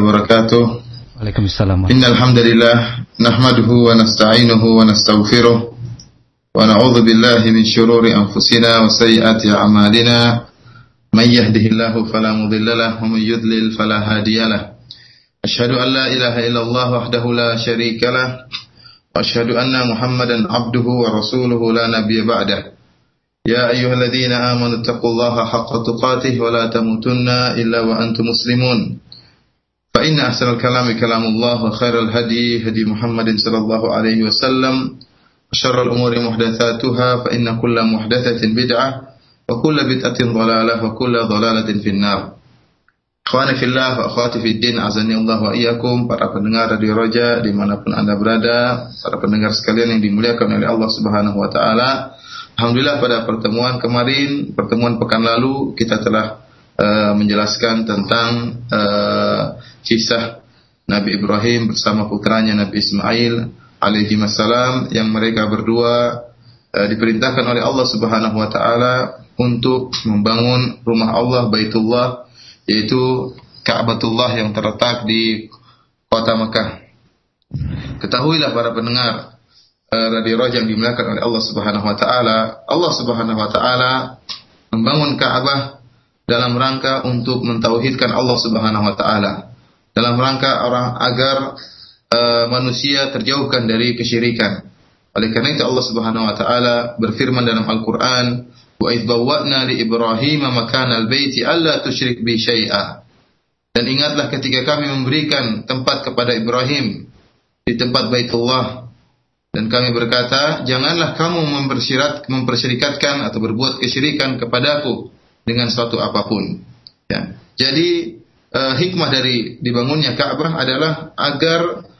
wabarakatuh. Waalaikumsalam. Innal hamdalillah nahmaduhu wa nasta'inuhu wa nastaghfiruh wa na'udzu min shururi anfusina wa sayyiati a'malina may yahdihillahu fala mudilla lahu wa may yudlil ilaha illallah wahdahu anna Muhammadan 'abduhu wa rasuluhu la nabiyya ba'dah. يا أيها الذين آمنوا اتقوا الله حق تقاته ولا تموتن إلا وأنتم مسلمون فإن أحسن الكلام كلام الله وخير الهدي هدي محمد صلى الله عليه وسلم وشر الأمور محدثاتها فإن كل محدثة بدعة وكل بدعة ضلالة وكل ضلالة في النار Ikhwani fillah wa akhwati fid din azani Allah wa iyyakum para pendengar Radio Roja dimanapun anda berada para pendengar sekalian yang dimuliakan oleh Allah Subhanahu wa taala Alhamdulillah pada pertemuan kemarin pertemuan pekan lalu kita telah uh, menjelaskan tentang uh, kisah Nabi Ibrahim bersama putranya Nabi Ismail alaihi wassalam yang mereka berdua uh, diperintahkan oleh Allah Subhanahu wa taala untuk membangun rumah Allah Baitullah yaitu Ka'batullah yang terletak di kota Mekah. Ketahuilah para pendengar Radio Roja yang dimuliakan oleh Allah Subhanahu wa taala, Allah Subhanahu wa taala membangun Ka'bah dalam rangka untuk mentauhidkan Allah Subhanahu wa taala. Dalam rangka orang agar uh, manusia terjauhkan dari kesyirikan. Oleh karena itu Allah Subhanahu wa taala berfirman dalam Al-Qur'an, wa idh bawwa'na li Ibrahim makana al-baiti alla tusyrik bi syai'a. Dan ingatlah ketika kami memberikan tempat kepada Ibrahim di tempat Baitullah dan kami berkata, janganlah kamu mempersyirat, mempersyirikatkan atau berbuat kesyirikan kepadaku dengan suatu apa pun. Ya. Jadi uh, hikmah dari dibangunnya Ka'bah adalah agar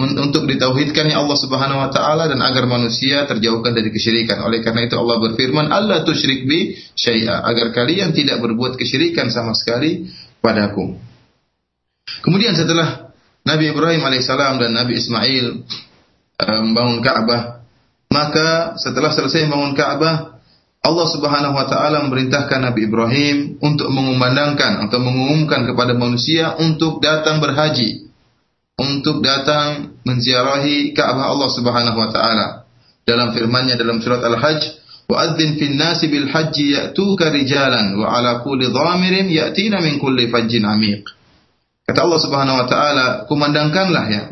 untuk ditauhidkannya Allah Subhanahu wa taala dan agar manusia terjauhkan dari kesyirikan. Oleh karena itu Allah berfirman, "Allah tusyrik bi syai'a," agar kalian tidak berbuat kesyirikan sama sekali padaku. Kemudian setelah Nabi Ibrahim alaihissalam dan Nabi Ismail membangun Ka'bah, maka setelah selesai membangun Ka'bah, Allah Subhanahu wa taala memerintahkan Nabi Ibrahim untuk mengumandangkan atau mengumumkan kepada manusia untuk datang berhaji untuk datang menziarahi Ka'bah Allah Subhanahu wa taala. Dalam firman-Nya dalam surat Al-Hajj, "Wa adzin fin nasi bil hajji ya'tuka rijalan wa 'ala kulli dhamirin ya'tina min kulli fajjin 'amiq." Kata Allah Subhanahu wa taala, kumandangkanlah ya.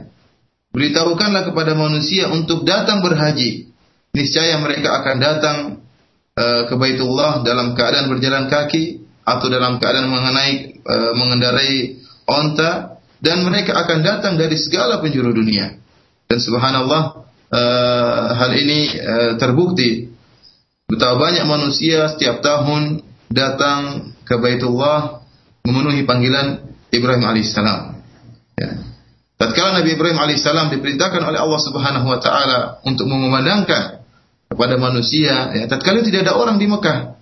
Beritahukanlah kepada manusia untuk datang berhaji. Niscaya mereka akan datang ke Baitullah dalam keadaan berjalan kaki atau dalam keadaan mengenai uh, mengendarai onta dan mereka akan datang dari segala penjuru dunia. Dan subhanallah uh, hal ini terbukti betapa banyak manusia setiap tahun datang ke Baitullah memenuhi panggilan Ibrahim alaihissalam. Ya. Tatkala Nabi Ibrahim alaihissalam diperintahkan oleh Allah Subhanahu wa taala untuk mengumandangkan kepada manusia, ya, tatkala tidak ada orang di Mekah.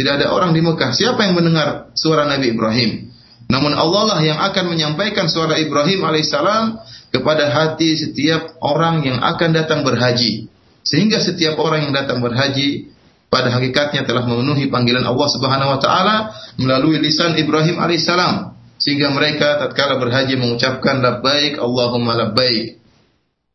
Tidak ada orang di Mekah. Siapa yang mendengar suara Nabi Ibrahim? Namun Allah lah yang akan menyampaikan suara Ibrahim alaihissalam kepada hati setiap orang yang akan datang berhaji. Sehingga setiap orang yang datang berhaji pada hakikatnya telah memenuhi panggilan Allah Subhanahu wa taala melalui lisan Ibrahim alaihissalam. Sehingga mereka tatkala berhaji mengucapkan labbaik Allahumma labbaik.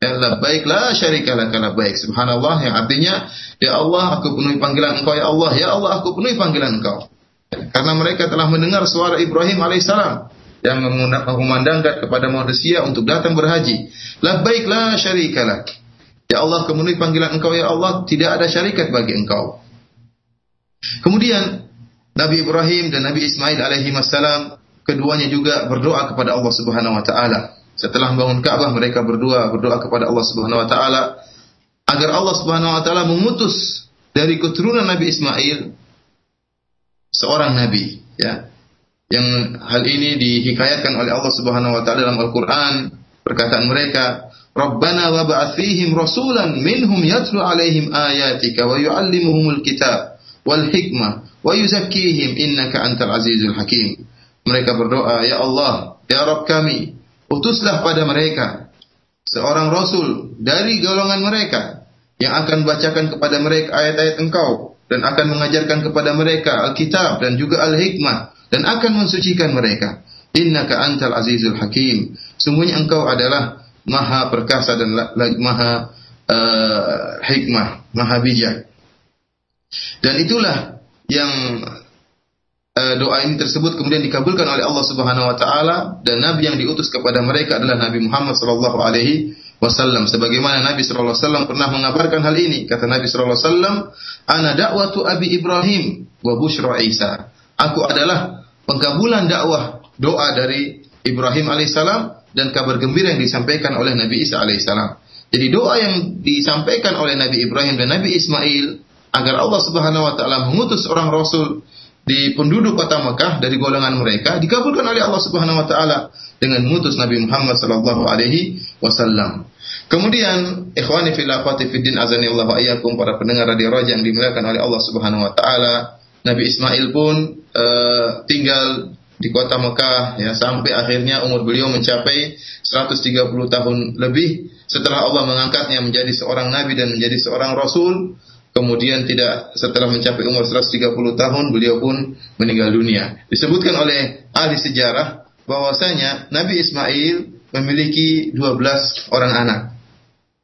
Ya labbaik la syarika laka labbaik. Subhanallah yang artinya ya Allah aku penuhi panggilan Engkau ya Allah, ya Allah aku penuhi panggilan Engkau. Karena mereka telah mendengar suara Ibrahim alaihissalam yang mengumandangkan kepada manusia untuk datang berhaji. Labbaik la syarikalah. Ya Allah kemenuhi panggilan engkau ya Allah tidak ada syarikat bagi engkau. Kemudian Nabi Ibrahim dan Nabi Ismail alaihi wassalam keduanya juga berdoa kepada Allah Subhanahu wa taala. Setelah membangun Ka'bah mereka berdua berdoa kepada Allah Subhanahu wa taala agar Allah Subhanahu wa taala memutus dari keturunan Nabi Ismail seorang nabi ya yang hal ini dihikayatkan oleh Allah Subhanahu wa taala dalam Al-Qur'an perkataan mereka Rabbana wa ba'athihim rasulan minhum yatlu alaihim ayatika wa yu'allimuhumul kitab wal hikmah wa yuzakkihim innaka antal azizul hakim. Mereka berdoa ya Allah ya Rabb kami utuslah pada mereka seorang rasul dari golongan mereka yang akan bacakan kepada mereka ayat-ayat engkau dan akan mengajarkan kepada mereka Alkitab dan juga Al-Hikmah dan akan mensucikan mereka. innaka antal azizul hakim. Sungguhnya engkau adalah maha perkasa dan maha uh, hikmah, maha bijak. Dan itulah yang doa ini tersebut kemudian dikabulkan oleh Allah Subhanahu wa taala dan nabi yang diutus kepada mereka adalah Nabi Muhammad sallallahu alaihi wasallam. Sebagaimana Nabi sallallahu alaihi wasallam pernah mengabarkan hal ini. Kata Nabi sallallahu alaihi wasallam ana da'watu abi Ibrahim wa busyra Isa. Aku adalah pengkabulan dakwah doa dari Ibrahim alaihissalam dan kabar gembira yang disampaikan oleh Nabi Isa alaihissalam. Jadi doa yang disampaikan oleh Nabi Ibrahim dan Nabi Ismail agar Allah Subhanahu wa taala mengutus orang rasul di penduduk kota Mekah dari golongan mereka dikabulkan oleh Allah Subhanahu wa taala dengan mengutus Nabi Muhammad sallallahu alaihi wasallam. Kemudian ikhwani fil akhwati fid din iyyakum para pendengar radio Raja yang dimuliakan oleh Allah Subhanahu wa taala, Nabi Ismail pun uh, tinggal di kota Mekah ya sampai akhirnya umur beliau mencapai 130 tahun lebih setelah Allah mengangkatnya menjadi seorang nabi dan menjadi seorang rasul kemudian tidak setelah mencapai umur 130 tahun beliau pun meninggal dunia. Disebutkan oleh ahli sejarah bahwasanya Nabi Ismail memiliki 12 orang anak.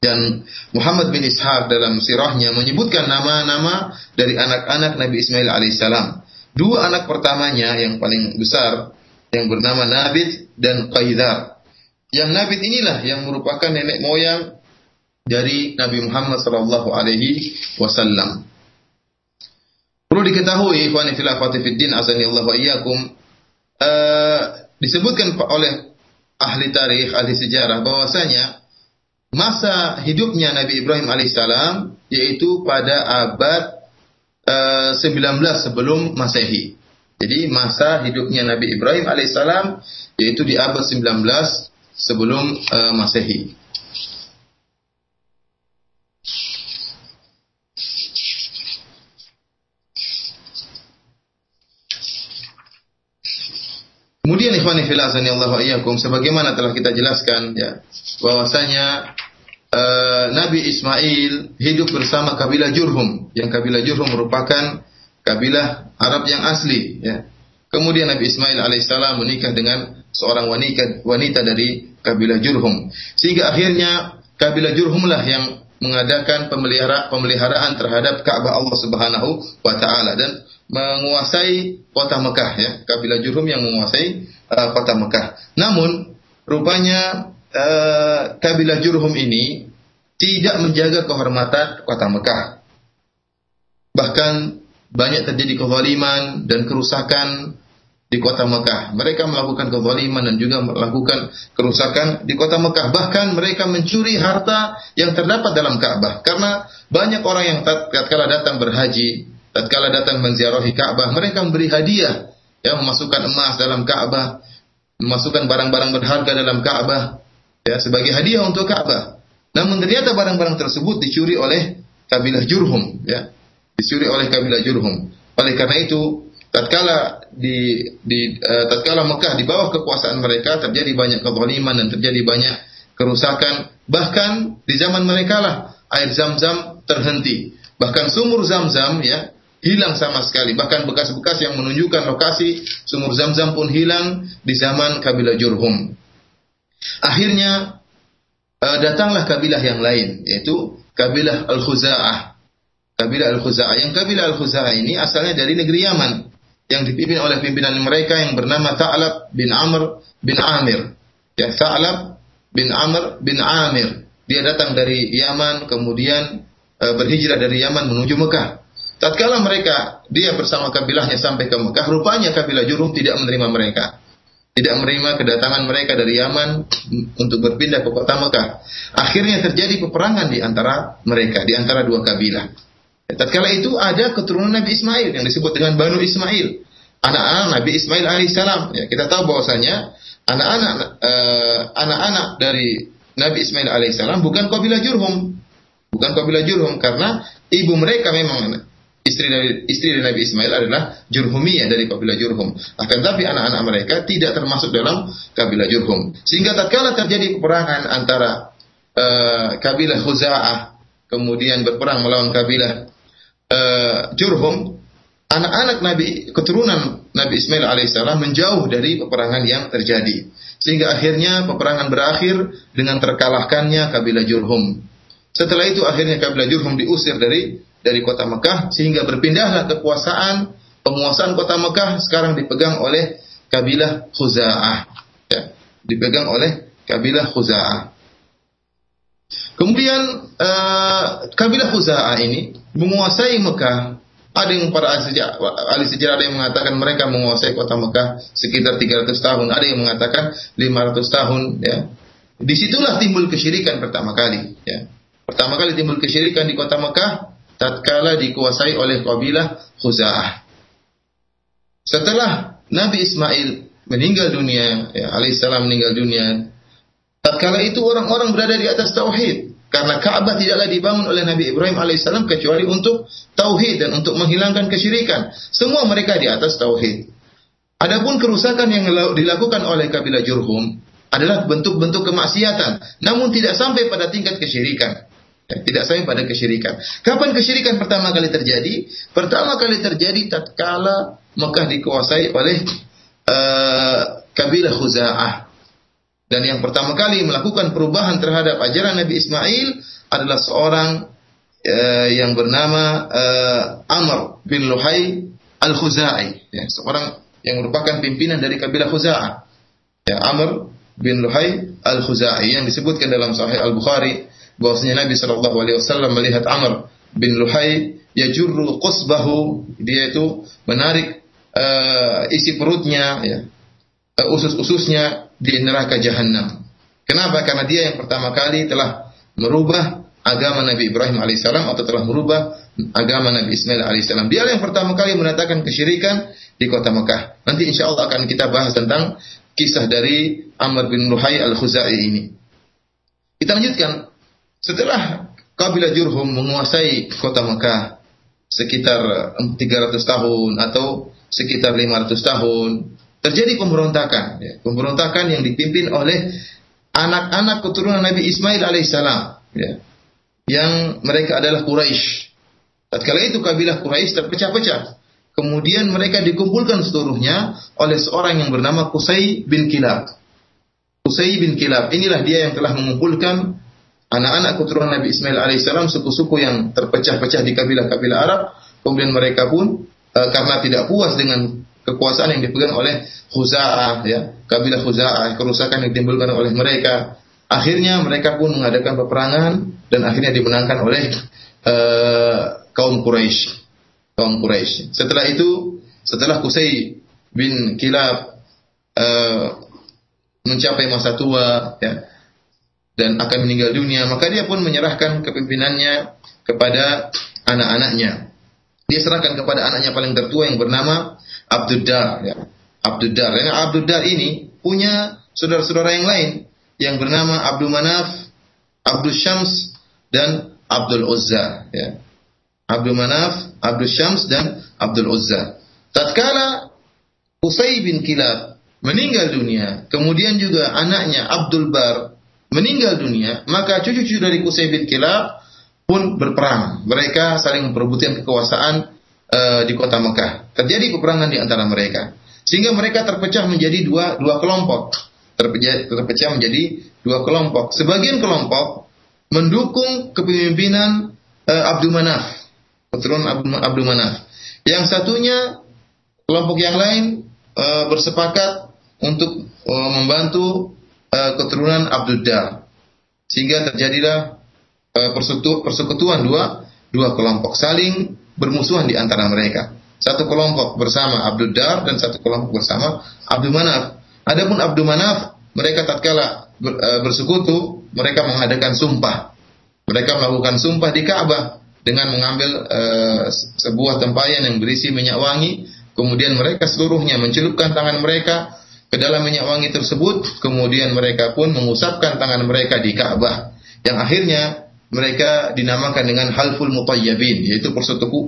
Dan Muhammad bin Ishaq dalam sirahnya menyebutkan nama-nama dari anak-anak Nabi Ismail alaihissalam Dua anak pertamanya yang paling besar yang bernama Nabit dan Qaidar. Yang Nabit inilah yang merupakan nenek moyang dari Nabi Muhammad sallallahu alaihi wasallam. Perlu diketahui ikhwani fatifiddin azani Allah wa iyyakum uh, disebutkan oleh ahli tarikh, ahli sejarah bahwasanya masa hidupnya Nabi Ibrahim alaihissalam yaitu pada abad 19 eh, sebelum Masehi. Jadi masa hidupnya Nabi Ibrahim alaihissalam yaitu di abad 19 sebelum uh, Masehi. Kemudian ikhwani fillah Allah iyyakum sebagaimana telah kita jelaskan ya bahwasanya uh, Nabi Ismail hidup bersama kabilah Jurhum, yang kabilah Jurhum merupakan kabilah Arab yang asli. Ya. Kemudian Nabi Ismail alaihissalam menikah dengan seorang wanita, wanita dari kabilah Jurhum, sehingga akhirnya kabilah Jurhumlah yang mengadakan pemelihara, pemeliharaan terhadap Ka'bah Allah Subhanahu wa taala dan menguasai kota Mekah ya, kabilah Jurhum yang menguasai uh, kota Mekah. Namun rupanya uh, kabilah Jurhum ini tidak menjaga kehormatan kota Mekah. Bahkan banyak terjadi kezaliman dan kerusakan di kota Mekah. Mereka melakukan kezaliman dan juga melakukan kerusakan di kota Mekah. Bahkan mereka mencuri harta yang terdapat dalam Ka'bah. Karena banyak orang yang tatkala datang berhaji, tatkala datang menziarahi Ka'bah, mereka memberi hadiah, ya memasukkan emas dalam Ka'bah, memasukkan barang-barang berharga dalam Ka'bah, ya sebagai hadiah untuk Ka'bah. Namun ternyata barang-barang tersebut dicuri oleh kabilah Jurhum, ya. Dicuri oleh kabilah Jurhum. Oleh karena itu, tatkala di di uh, tatkala Mekah di bawah kekuasaan mereka terjadi banyak kezaliman dan terjadi banyak kerusakan, bahkan di zaman mereka lah air Zam-Zam terhenti. Bahkan sumur Zam-Zam ya hilang sama sekali. Bahkan bekas-bekas yang menunjukkan lokasi sumur Zam-Zam pun hilang di zaman kabilah Jurhum. Akhirnya uh, datanglah kabilah yang lain yaitu kabilah Al-Khuza'ah. Kabilah Al-Khuza'ah. Yang kabilah Al-Khuza'ah ini asalnya dari negeri Yaman yang dipimpin oleh pimpinan mereka yang bernama Ta'lab bin Amr bin Amir. Ya, Ta'lab bin Amr bin Amir. Dia datang dari Yaman kemudian uh, berhijrah dari Yaman menuju Mekah. Tatkala mereka dia bersama kabilahnya sampai ke Mekah, rupanya kabilah Jurum tidak menerima mereka tidak menerima kedatangan mereka dari Yaman untuk berpindah ke kota Mekah. Akhirnya terjadi peperangan di antara mereka, di antara dua kabilah. Tatkala itu ada keturunan Nabi Ismail yang disebut dengan Banu Ismail, anak-anak Nabi Ismail alaihissalam. Ya, kita tahu bahwasanya anak-anak uh, anak-anak dari Nabi Ismail alaihissalam bukan kabilah Jurhum, bukan kabilah Jurhum karena ibu mereka memang istri dari istri dari Nabi Ismail adalah Jurhumiyah dari kabilah Jurhum. Akan tapi anak-anak mereka tidak termasuk dalam kabilah Jurhum. Sehingga tatkala terjadi peperangan antara uh, kabilah Khuza'ah kemudian berperang melawan kabilah uh, Jurhum, anak-anak Nabi keturunan Nabi Ismail alaihissalam menjauh dari peperangan yang terjadi. Sehingga akhirnya peperangan berakhir dengan terkalahkannya kabilah Jurhum. Setelah itu akhirnya kabilah Jurhum diusir dari dari kota Mekah sehingga berpindahlah kekuasaan penguasaan kota Mekah sekarang dipegang oleh kabilah Khuza'ah. Ya, dipegang oleh kabilah Khuza'ah. Kemudian uh, kabilah Khuza'ah ini menguasai Mekah ada yang para ahli sejarah, ahli sejarah ada yang mengatakan mereka menguasai kota Mekah sekitar 300 tahun, ada yang mengatakan 500 tahun ya. Di situlah timbul kesyirikan pertama kali ya. Pertama kali timbul kesyirikan di kota Mekah tatkala dikuasai oleh kabilah Khuza'ah. Setelah Nabi Ismail meninggal dunia, ya, alaihissalam meninggal dunia, tatkala itu orang-orang berada di atas tauhid. Karena Ka'bah tidaklah dibangun oleh Nabi Ibrahim alaihissalam kecuali untuk tauhid dan untuk menghilangkan kesyirikan. Semua mereka di atas tauhid. Adapun kerusakan yang dilakukan oleh kabilah Jurhum adalah bentuk-bentuk kemaksiatan, namun tidak sampai pada tingkat kesyirikan. Ya, tidak sampai pada kesyirikan. Kapan kesyirikan pertama kali terjadi? Pertama kali terjadi tatkala Mekah dikuasai oleh uh, kabilah Khuza'ah. Dan yang pertama kali melakukan perubahan terhadap ajaran Nabi Ismail adalah seorang uh, yang bernama uh, Amr bin Luhai Al-Khuzai, ya, seorang yang merupakan pimpinan dari kabilah Khuza'ah. Ya, Amr bin Luhai Al-Khuzai yang disebutkan dalam Sahih Al-Bukhari bahwasanya Nabi Shallallahu alaihi wasallam melihat Amr bin Luhai yajurru qusbahu dia itu menarik uh, isi perutnya ya uh, usus-ususnya di neraka jahanam. Kenapa? Karena dia yang pertama kali telah merubah agama Nabi Ibrahim alaihissalam atau telah merubah agama Nabi Ismail alaihissalam. Dia yang pertama kali menatakan kesyirikan di kota Mekah. Nanti insya Allah akan kita bahas tentang kisah dari Amr bin Luhai al-Khuzai ini. Kita lanjutkan. Setelah kabilah Jurhum menguasai kota Mekah sekitar 300 tahun atau sekitar 500 tahun, terjadi pemberontakan. Ya. Pemberontakan yang dipimpin oleh anak-anak keturunan Nabi Ismail alaihissalam. Ya. Yang mereka adalah Quraisy. Tatkala itu kabilah Quraisy terpecah-pecah. Kemudian mereka dikumpulkan seluruhnya oleh seorang yang bernama Qusay bin Kilab. Qusay bin Kilab inilah dia yang telah mengumpulkan anak-anak keturunan Nabi Ismail alaihissalam suku-suku yang terpecah-pecah di kabilah-kabilah Arab. Kemudian mereka pun e, karena tidak puas dengan kekuasaan yang dipegang oleh Khuza'ah ya, kabilah Khuza'ah, kerusakan yang ditimbulkan oleh mereka. Akhirnya mereka pun mengadakan peperangan dan akhirnya dimenangkan oleh uh, kaum Quraisy. Kaum Quraisy. Setelah itu, setelah Qusay bin Kilab uh, mencapai masa tua ya, dan akan meninggal dunia, maka dia pun menyerahkan kepimpinannya kepada anak-anaknya. Dia serahkan kepada anaknya paling tertua yang bernama Abdul Dar. Ya. Abdul Dar. Ini punya saudara-saudara yang lain yang bernama Abdul Manaf, Abdul Syams, dan Abdul Uzza. Ya. Abdul Manaf, Abdul Syams, dan Abdul Uzza. Tatkala Qusay bin Kilab meninggal dunia, kemudian juga anaknya Abdul Bar meninggal dunia, maka cucu-cucu dari Qusay bin Kilab pun berperang. Mereka saling memperebutkan kekuasaan uh, di kota Mekah. Terjadi peperangan di antara mereka. Sehingga mereka terpecah menjadi dua dua kelompok. Terpecah, terpecah menjadi dua kelompok. Sebagian kelompok mendukung kepemimpinan uh, Abdul Manaf, keturunan Abdul, Abdul Manaf. Yang satunya kelompok yang lain uh, bersepakat untuk membantu uh, keturunan Abdul Dar. Sehingga terjadilah uh, persekutuan dua dua kelompok saling bermusuhan di antara mereka. Satu kelompok bersama Abdul Dar dan satu kelompok bersama Abdul Manaf. Adapun Abdul Manaf, mereka tatkala ber, e, bersekutu, mereka mengadakan sumpah. Mereka melakukan sumpah di Ka'bah dengan mengambil e, sebuah tempayan yang berisi minyak wangi, kemudian mereka seluruhnya mencelupkan tangan mereka ke dalam minyak wangi tersebut, kemudian mereka pun mengusapkan tangan mereka di Ka'bah. Yang akhirnya mereka dinamakan dengan halful mutayyibin yaitu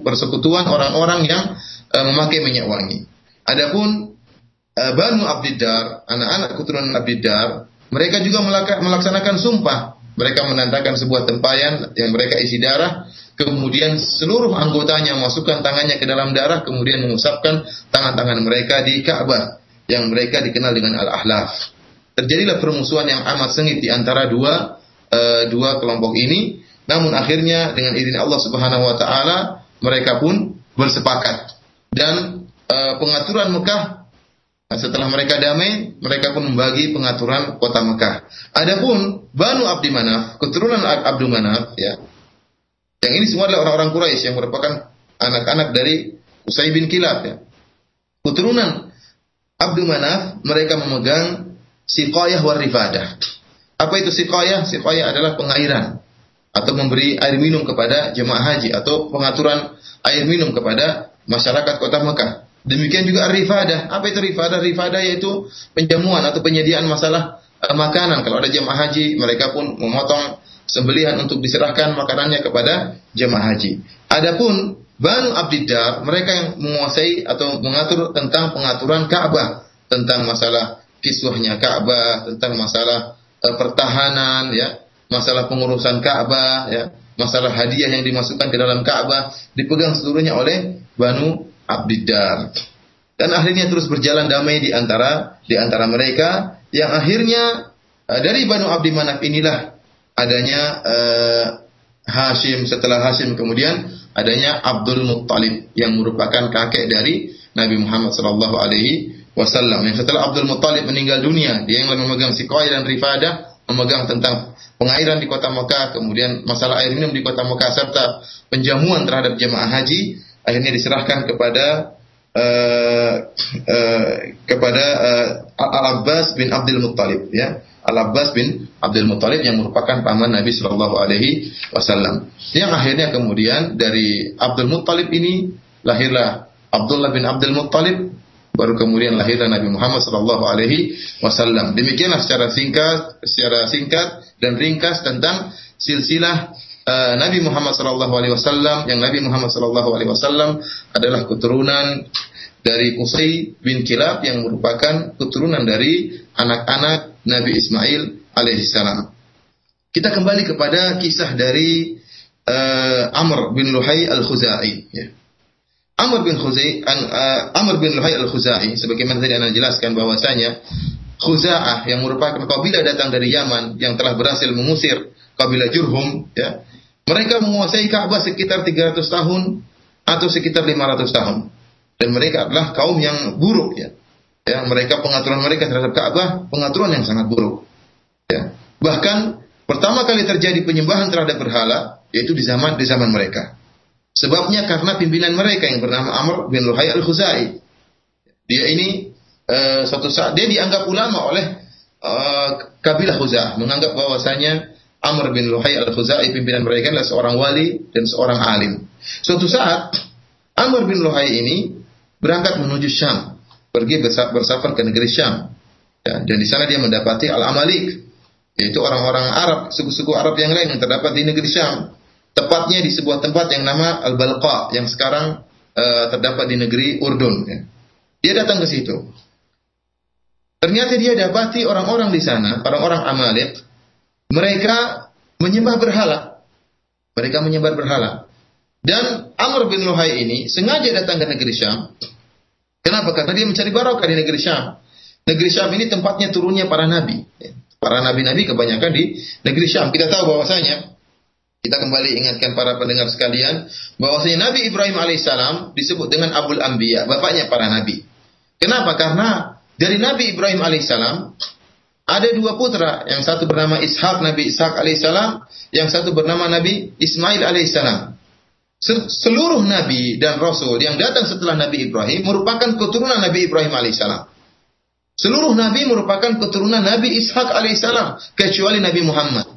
persekutuan orang-orang yang uh, memakai minyak wangi. Adapun uh, Banu Abdiddar, anak-anak keturunan Abdiddar, mereka juga melaksanakan sumpah. Mereka menandakan sebuah tempayan yang mereka isi darah, kemudian seluruh anggotanya masukkan tangannya ke dalam darah, kemudian mengusapkan tangan-tangan mereka di Ka'bah yang mereka dikenal dengan Al-Ahlaf. Terjadilah permusuhan yang amat sengit di antara dua uh, dua kelompok ini, namun akhirnya dengan izin Allah Subhanahu wa taala mereka pun bersepakat dan uh, pengaturan Mekah Nah, setelah mereka damai, mereka pun membagi pengaturan kota Mekah. Adapun Banu Abdi Manaf, keturunan Abdul Manaf, ya, yang ini semua adalah orang-orang Quraisy yang merupakan anak-anak dari Usai bin Kilab, ya. Keturunan Abdul Manaf, mereka memegang siqayah warifadah. Apa itu siqayah? Siqayah adalah pengairan atau memberi air minum kepada jemaah haji atau pengaturan air minum kepada masyarakat kota Mekah. Demikian juga rifadah. Apa itu rifadah? Rifadah yaitu penjamuan atau penyediaan masalah uh, makanan. Kalau ada jemaah haji, mereka pun memotong sembelihan untuk diserahkan makanannya kepada jemaah haji. Adapun Banu Abdiddar, mereka yang menguasai atau mengatur tentang pengaturan Ka'bah, tentang masalah kiswahnya Ka'bah, tentang masalah uh, pertahanan, ya, masalah pengurusan Ka'bah, ya, masalah hadiah yang dimasukkan ke dalam Ka'bah dipegang seluruhnya oleh Banu Abdiddar. Dan akhirnya terus berjalan damai di antara di antara mereka yang akhirnya uh, dari Banu Abdi Manaf inilah adanya uh, Hashim setelah Hashim kemudian adanya Abdul Muttalib yang merupakan kakek dari Nabi Muhammad sallallahu alaihi wasallam. Setelah Abdul Muttalib meninggal dunia, dia yang memegang Siqai dan Rifadah, memegang tentang pengairan di kota Mekah, kemudian masalah air minum di kota Mekah serta penjamuan terhadap jemaah haji akhirnya diserahkan kepada uh, uh, kepada uh, Al Abbas bin Abdul Muttalib ya. Al Abbas bin Abdul Muttalib yang merupakan paman Nabi Shallallahu Alaihi Wasallam. Yang akhirnya kemudian dari Abdul Muttalib ini lahirlah Abdullah bin Abdul Muttalib baru kemudian lahirlah Nabi Muhammad Shallallahu Alaihi Wasallam. Demikianlah secara singkat secara singkat dan ringkas tentang silsilah uh, Nabi Muhammad sallallahu alaihi wasallam. Yang Nabi Muhammad sallallahu alaihi wasallam adalah keturunan dari Qusay bin Kilab yang merupakan keturunan dari anak-anak Nabi Ismail alaihissalam. Kita kembali kepada kisah dari uh, Amr bin Luhai al-Khuzai. Ya. Amr bin Khuzai, uh, Amr bin Luhai al-Khuzai, sebagaimana tadi anda jelaskan bahwasanya Khuza'ah yang merupakan kabilah datang dari Yaman yang telah berhasil mengusir kabilah Jurhum, ya, mereka menguasai Ka'bah sekitar 300 tahun atau sekitar 500 tahun. Dan mereka adalah kaum yang buruk ya. Ya, mereka pengaturan mereka terhadap Ka'bah pengaturan yang sangat buruk. Ya. Bahkan pertama kali terjadi penyembahan terhadap berhala yaitu di zaman di zaman mereka. Sebabnya karena pimpinan mereka yang bernama Amr bin Luhai al-Khuzai. Dia ini uh, suatu saat dia dianggap ulama oleh uh, kabilah Khuzah, menganggap bahwasanya Amr bin Luhai al-Khuzai pimpinan mereka adalah seorang wali dan seorang alim. Suatu saat Amr bin Luhai ini berangkat menuju Syam, pergi bersafar ke negeri Syam. Ya, dan di sana dia mendapati Al-Amalik, yaitu orang-orang Arab, suku-suku Arab yang lain yang terdapat di negeri Syam. Tepatnya di sebuah tempat yang nama Al-Balqa yang sekarang uh, terdapat di negeri Urdun. Ya. Dia datang ke situ. Ternyata dia dapati orang-orang di sana, orang-orang Amalik, mereka menyembah berhala. Mereka menyembah berhala. Dan Amr bin Luhai ini sengaja datang ke negeri Syam. Kenapa? Karena dia mencari barokah di negeri Syam. Negeri Syam ini tempatnya turunnya para nabi. Para nabi-nabi kebanyakan di negeri Syam. Kita tahu bahwasanya kita kembali ingatkan para pendengar sekalian bahwasanya Nabi Ibrahim alaihissalam disebut dengan Abul Anbiya, bapaknya para nabi. Kenapa? Karena dari Nabi Ibrahim alaihissalam ada dua putra, yang satu bernama Ishak Nabi Ishak alaihissalam, yang satu bernama Nabi Ismail alaihissalam. Seluruh nabi dan rasul yang datang setelah Nabi Ibrahim merupakan keturunan Nabi Ibrahim alaihissalam. Seluruh nabi merupakan keturunan Nabi Ishak alaihissalam kecuali Nabi Muhammad.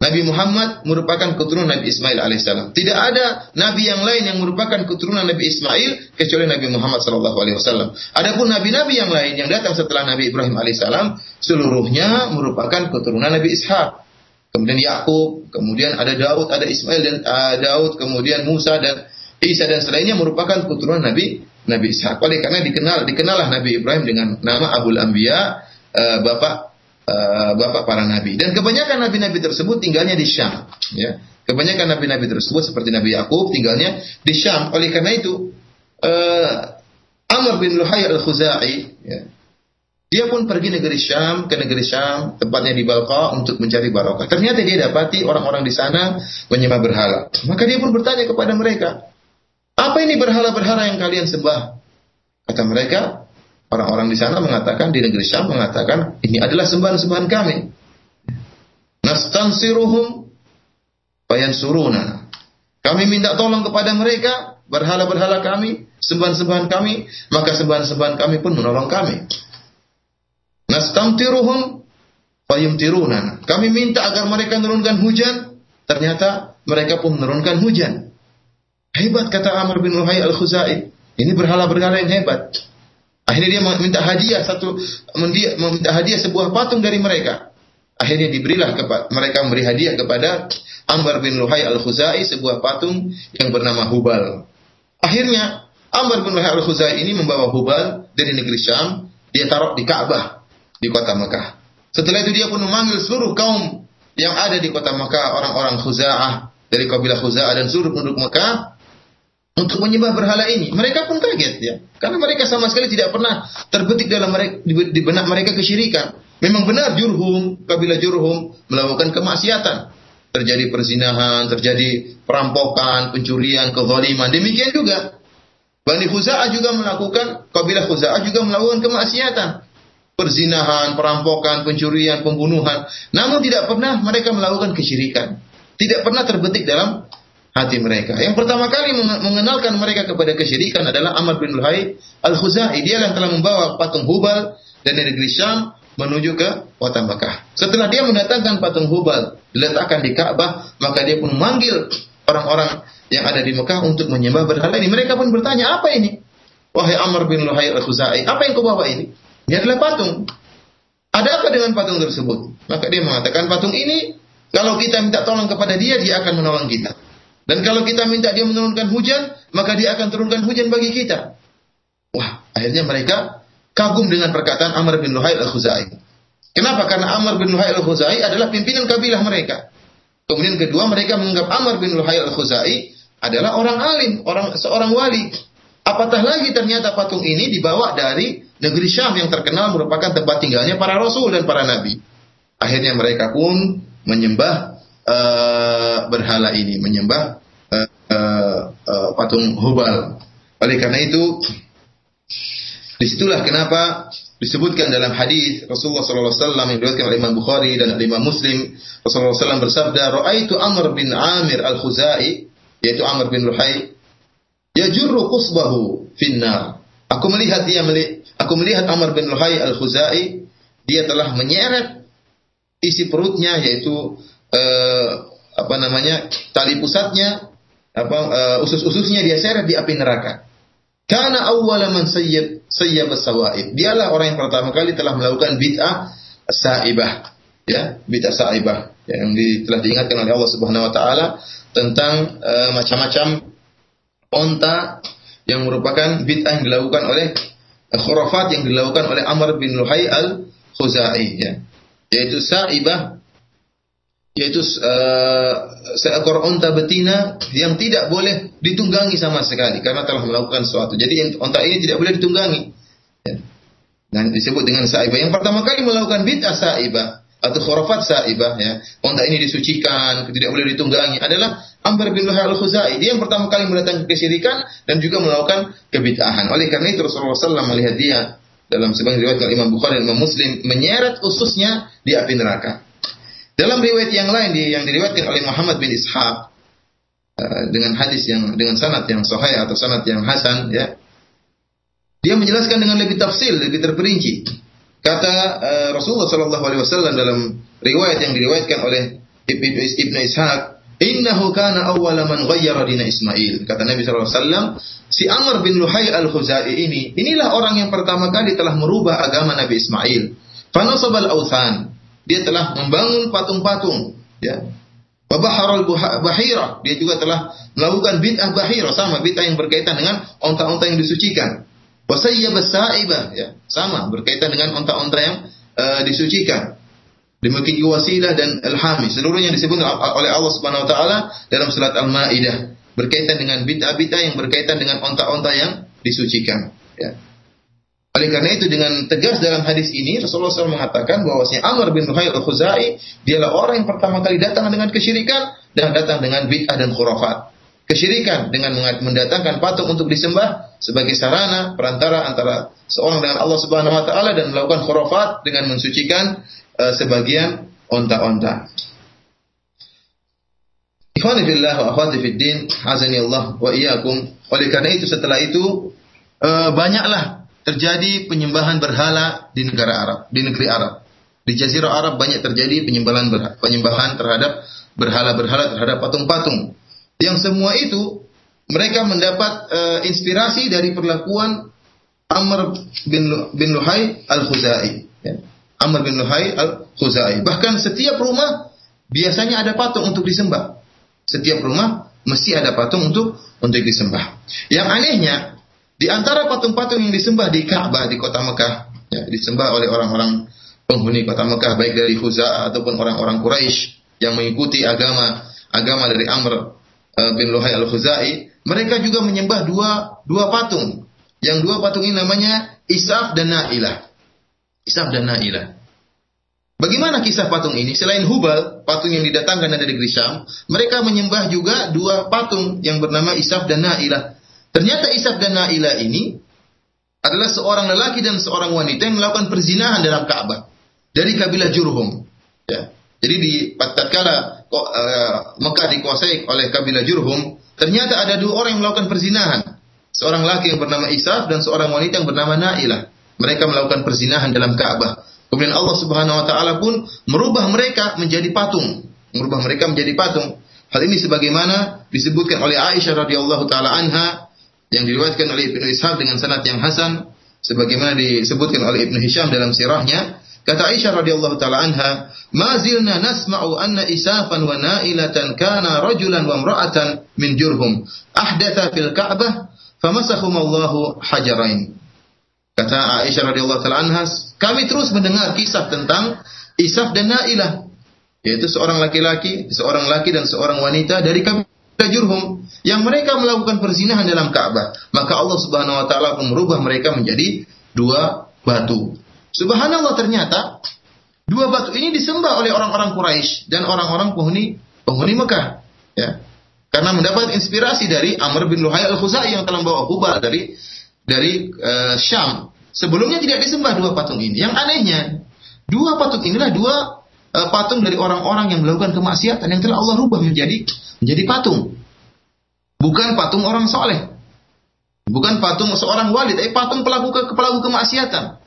Nabi Muhammad merupakan keturunan Nabi Ismail alaihissalam. Tidak ada nabi yang lain yang merupakan keturunan Nabi Ismail kecuali Nabi Muhammad sallallahu alaihi wasallam. Adapun nabi-nabi yang lain yang datang setelah Nabi Ibrahim alaihissalam seluruhnya merupakan keturunan Nabi Ishak. Kemudian Yakub, kemudian ada Daud, ada Ismail dan uh, Daud, kemudian Musa dan Isa dan selainnya merupakan keturunan Nabi Nabi Ishak. Oleh karena dikenal dikenallah Nabi Ibrahim dengan nama Abul Anbiya, uh, bapak uh, bapak para nabi. Dan kebanyakan nabi-nabi tersebut tinggalnya di Syam. Ya. Kebanyakan nabi-nabi tersebut seperti Nabi Yakub tinggalnya di Syam. Oleh karena itu, uh, Amr bin Luhai al-Khuzai, ya, dia pun pergi negeri Syam, ke negeri Syam, tempatnya di Balqa untuk mencari barokah. Ternyata dia dapati orang-orang di sana menyembah berhala. Maka dia pun bertanya kepada mereka, apa ini berhala-berhala yang kalian sembah? Kata mereka, orang-orang di sana mengatakan, di negeri Syam mengatakan, ini adalah sembahan-sembahan kami. Nastansiruhum Bayan suruna. Kami minta tolong kepada mereka, berhala-berhala kami, sembahan-sembahan kami, maka sembahan-sembahan kami pun menolong kami. Nastamtiruhum fayumtiruna. Kami minta agar mereka menurunkan hujan, ternyata mereka pun menurunkan hujan. Hebat kata Amr bin Luhai al-Khuzai. Ini berhala-berhala yang hebat. Akhirnya dia meminta hadiah satu meminta hadiah sebuah patung dari mereka. Akhirnya diberilah kepada mereka memberi hadiah kepada Amr bin Luhai al-Khuzai sebuah patung yang bernama Hubal. Akhirnya Amr bin Luhai al-Khuzai ini membawa Hubal dari negeri Syam, dia taruh di Ka'bah di kota Mekah. Setelah itu dia pun memanggil seluruh kaum yang ada di kota Mekah, orang-orang Khuza'ah dari kabilah Khuza'ah dan seluruh penduduk Mekah untuk menyembah berhala ini. Mereka pun kaget ya, karena mereka sama sekali tidak pernah terbetik dalam mereka, di benak mereka kesyirikan. Memang benar Jurhum, kabilah Jurhum melakukan kemaksiatan terjadi perzinahan, terjadi perampokan, pencurian, kezaliman. Demikian juga Bani Khuza'ah juga melakukan, kabilah Khuza'ah juga melakukan kemaksiatan. Perzinahan, perampokan, pencurian, pembunuhan. Namun tidak pernah mereka melakukan kesyirikan. Tidak pernah terbetik dalam hati mereka. Yang pertama kali mengenalkan mereka kepada kesyirikan adalah Amr bin Luhai al-Khuzai. Dia yang telah membawa patung Hubal dan negeri Syam menuju ke kota Mekah. Setelah dia mendatangkan patung Hubal diletakkan di Ka'bah, maka dia pun memanggil orang-orang yang ada di Mekah untuk menyembah berhala ini. Mereka pun bertanya, apa ini? Wahai Amr bin Luhai al-Khuzai, apa yang kau bawa ini? Ini adalah patung. Ada apa dengan patung tersebut? Maka dia mengatakan, patung ini, kalau kita minta tolong kepada dia, dia akan menolong kita. Dan kalau kita minta dia menurunkan hujan, maka dia akan turunkan hujan bagi kita. Wah, akhirnya mereka kagum dengan perkataan Amr bin Luhai al-Khuzai. Kenapa? Karena Amr bin Luhai al-Khuzai adalah pimpinan kabilah mereka. Kemudian kedua, mereka menganggap Amr bin Luhai al-Khuzai adalah orang alim, orang seorang wali. Apatah lagi ternyata patung ini dibawa dari negeri Syam yang terkenal merupakan tempat tinggalnya para rasul dan para nabi. Akhirnya mereka pun menyembah uh, berhala ini, menyembah uh, uh, uh, patung Hubal. Oleh karena itu, Di situlah kenapa disebutkan dalam hadis Rasulullah wasallam yang diriwayatkan oleh Imam Bukhari dan Imam Muslim Rasulullah SAW bersabda Ra'aitu Amr bin Amir al-Khuzai yaitu Amr bin Luhai yajurru qusbahu finnar aku melihat dia aku melihat Amr bin Luhai al-Khuzai dia telah menyeret isi perutnya yaitu uh, apa namanya tali pusatnya apa uh, usus-ususnya dia seret di api neraka karena awwala man sayyib sayyab sawaib. Dialah orang yang pertama kali telah melakukan bid'ah saibah. Ya, bid'ah saibah yang di, telah diingatkan oleh Allah Subhanahu wa taala tentang uh, macam-macam onta yang merupakan bid'ah yang dilakukan oleh khurafat yang dilakukan oleh Amr bin Luhai al-Khuzai ya. Yaitu saibah yaitu uh, seekor unta betina yang tidak boleh ditunggangi sama sekali karena telah melakukan sesuatu. Jadi unta ini tidak boleh ditunggangi. Ya. Dan disebut dengan saibah. Yang pertama kali melakukan bid'ah saibah atau khurafat saibah ya. Unta ini disucikan, tidak boleh ditunggangi adalah Amr bin Luhai al-Khuzai. Dia yang pertama kali mendatangkan kesyirikan dan juga melakukan kebid'ahan. Oleh karena itu Rasulullah SAW melihat dia dalam sebuah riwayat Imam Bukhari dan Imam Muslim menyeret ususnya di api neraka. Dalam riwayat yang lain yang diriwayatkan oleh Muhammad bin Ishaq uh, dengan hadis yang dengan sanad yang sahih atau sanad yang hasan ya. Dia menjelaskan dengan lebih tafsil, lebih terperinci. Kata uh, Rasulullah sallallahu alaihi wasallam dalam riwayat yang diriwayatkan oleh Ibnu Ibnu Ishaq, "Innahu kana awwala man ghayyara Ismail." Kata Nabi wasallam, si Amr bin Luhai al-Khuzai ini, inilah orang yang pertama kali telah merubah agama Nabi Ismail. Fanasabal authan dia telah membangun patung-patung, ya. Wabaharul bahira, dia juga telah melakukan bid'ah bahira, sama bid'ah yang berkaitan dengan onta-onta yang disucikan. Wasayyab saibah, ya, sama berkaitan dengan onta-onta yang uh, disucikan. Demikian juga wasilah dan al-hami. Seluruhnya disebut oleh Allah Subhanahu wa taala dalam surat Al-Maidah berkaitan dengan bid'ah-bid'ah yang berkaitan dengan onta-onta yang disucikan. Ya. Oleh karena itu dengan tegas dalam hadis ini Rasulullah SAW mengatakan bahwasanya Amr bin Nuhayy al-Khuzai dialah orang yang pertama kali datang dengan kesyirikan dan datang dengan bid'ah dan khurafat. Kesyirikan dengan mendatangkan patung untuk disembah sebagai sarana perantara antara seorang dengan Allah Subhanahu wa taala dan melakukan khurafat dengan mensucikan uh, sebagian onta-onta. Ikhwani fillah wa akhwati fid din, azani Allah wa iyyakum. Oleh karena itu setelah itu uh, banyaklah terjadi penyembahan berhala di negara Arab, di negeri Arab. Di Jazirah Arab banyak terjadi penyembahan berhala, penyembahan terhadap berhala-berhala terhadap patung-patung. Yang semua itu mereka mendapat uh, inspirasi dari perlakuan Amr bin, bin Luhai al-Khuzai. Ya. Amr bin Luhai al-Khuzai. Bahkan setiap rumah biasanya ada patung untuk disembah. Setiap rumah mesti ada patung untuk untuk disembah. Yang anehnya di antara patung-patung yang disembah di Ka'bah di kota Mekah, ya, disembah oleh orang-orang penghuni kota Mekah baik dari Khuza'ah ataupun orang-orang Quraisy yang mengikuti agama agama dari Amr bin Luhai al-Khuzai, mereka juga menyembah dua dua patung. Yang dua patung ini namanya Isaf dan Na'ilah. Isaf dan Na'ilah. Bagaimana kisah patung ini? Selain Hubal, patung yang didatangkan dari negeri mereka menyembah juga dua patung yang bernama Isaf dan Na'ilah. Ternyata Isaf dan Naila ini adalah seorang lelaki dan seorang wanita yang melakukan perzinahan dalam Ka'bah dari kabilah Jurhum. Ya. Jadi di tatkala Mekah dikuasai oleh kabilah Jurhum, ternyata ada dua orang yang melakukan perzinahan. Seorang laki yang bernama Isaf dan seorang wanita yang bernama Nailah. Mereka melakukan perzinahan dalam Ka'bah. Kemudian Allah Subhanahu wa taala pun merubah mereka menjadi patung, merubah mereka menjadi patung. Hal ini sebagaimana disebutkan oleh Aisyah radhiyallahu taala anha yang diriwayatkan oleh Ibnu Ishaq dengan sanad yang hasan sebagaimana disebutkan oleh Ibnu Hisham dalam sirahnya kata Aisyah radhiyallahu taala anha ma zilna nasma'u anna isafan wa nailatan kana rajulan wa imra'atan min jurhum ahdatha fil ka'bah famasakhum Allahu hajarain kata Aisyah radhiyallahu taala anha kami terus mendengar kisah tentang Isaf dan Nailah yaitu seorang laki-laki seorang laki dan seorang wanita dari kabilah Jurhum yang mereka melakukan perzinahan dalam Ka'bah, maka Allah Subhanahu wa taala merubah mereka menjadi dua batu. Subhanallah ternyata dua batu ini disembah oleh orang-orang Quraisy dan orang-orang penghuni penghuni Mekah, ya. Karena mendapat inspirasi dari Amr bin Luhai al-Khuzai yang telah membawa kubah dari dari uh, Syam. Sebelumnya tidak disembah dua patung ini. Yang anehnya, dua patung inilah dua uh, patung dari orang-orang yang melakukan kemaksiatan yang telah Allah rubah menjadi menjadi patung. Bukan patung orang soleh. Bukan patung seorang wali, tapi patung pelaku ke, pelaku kemaksiatan.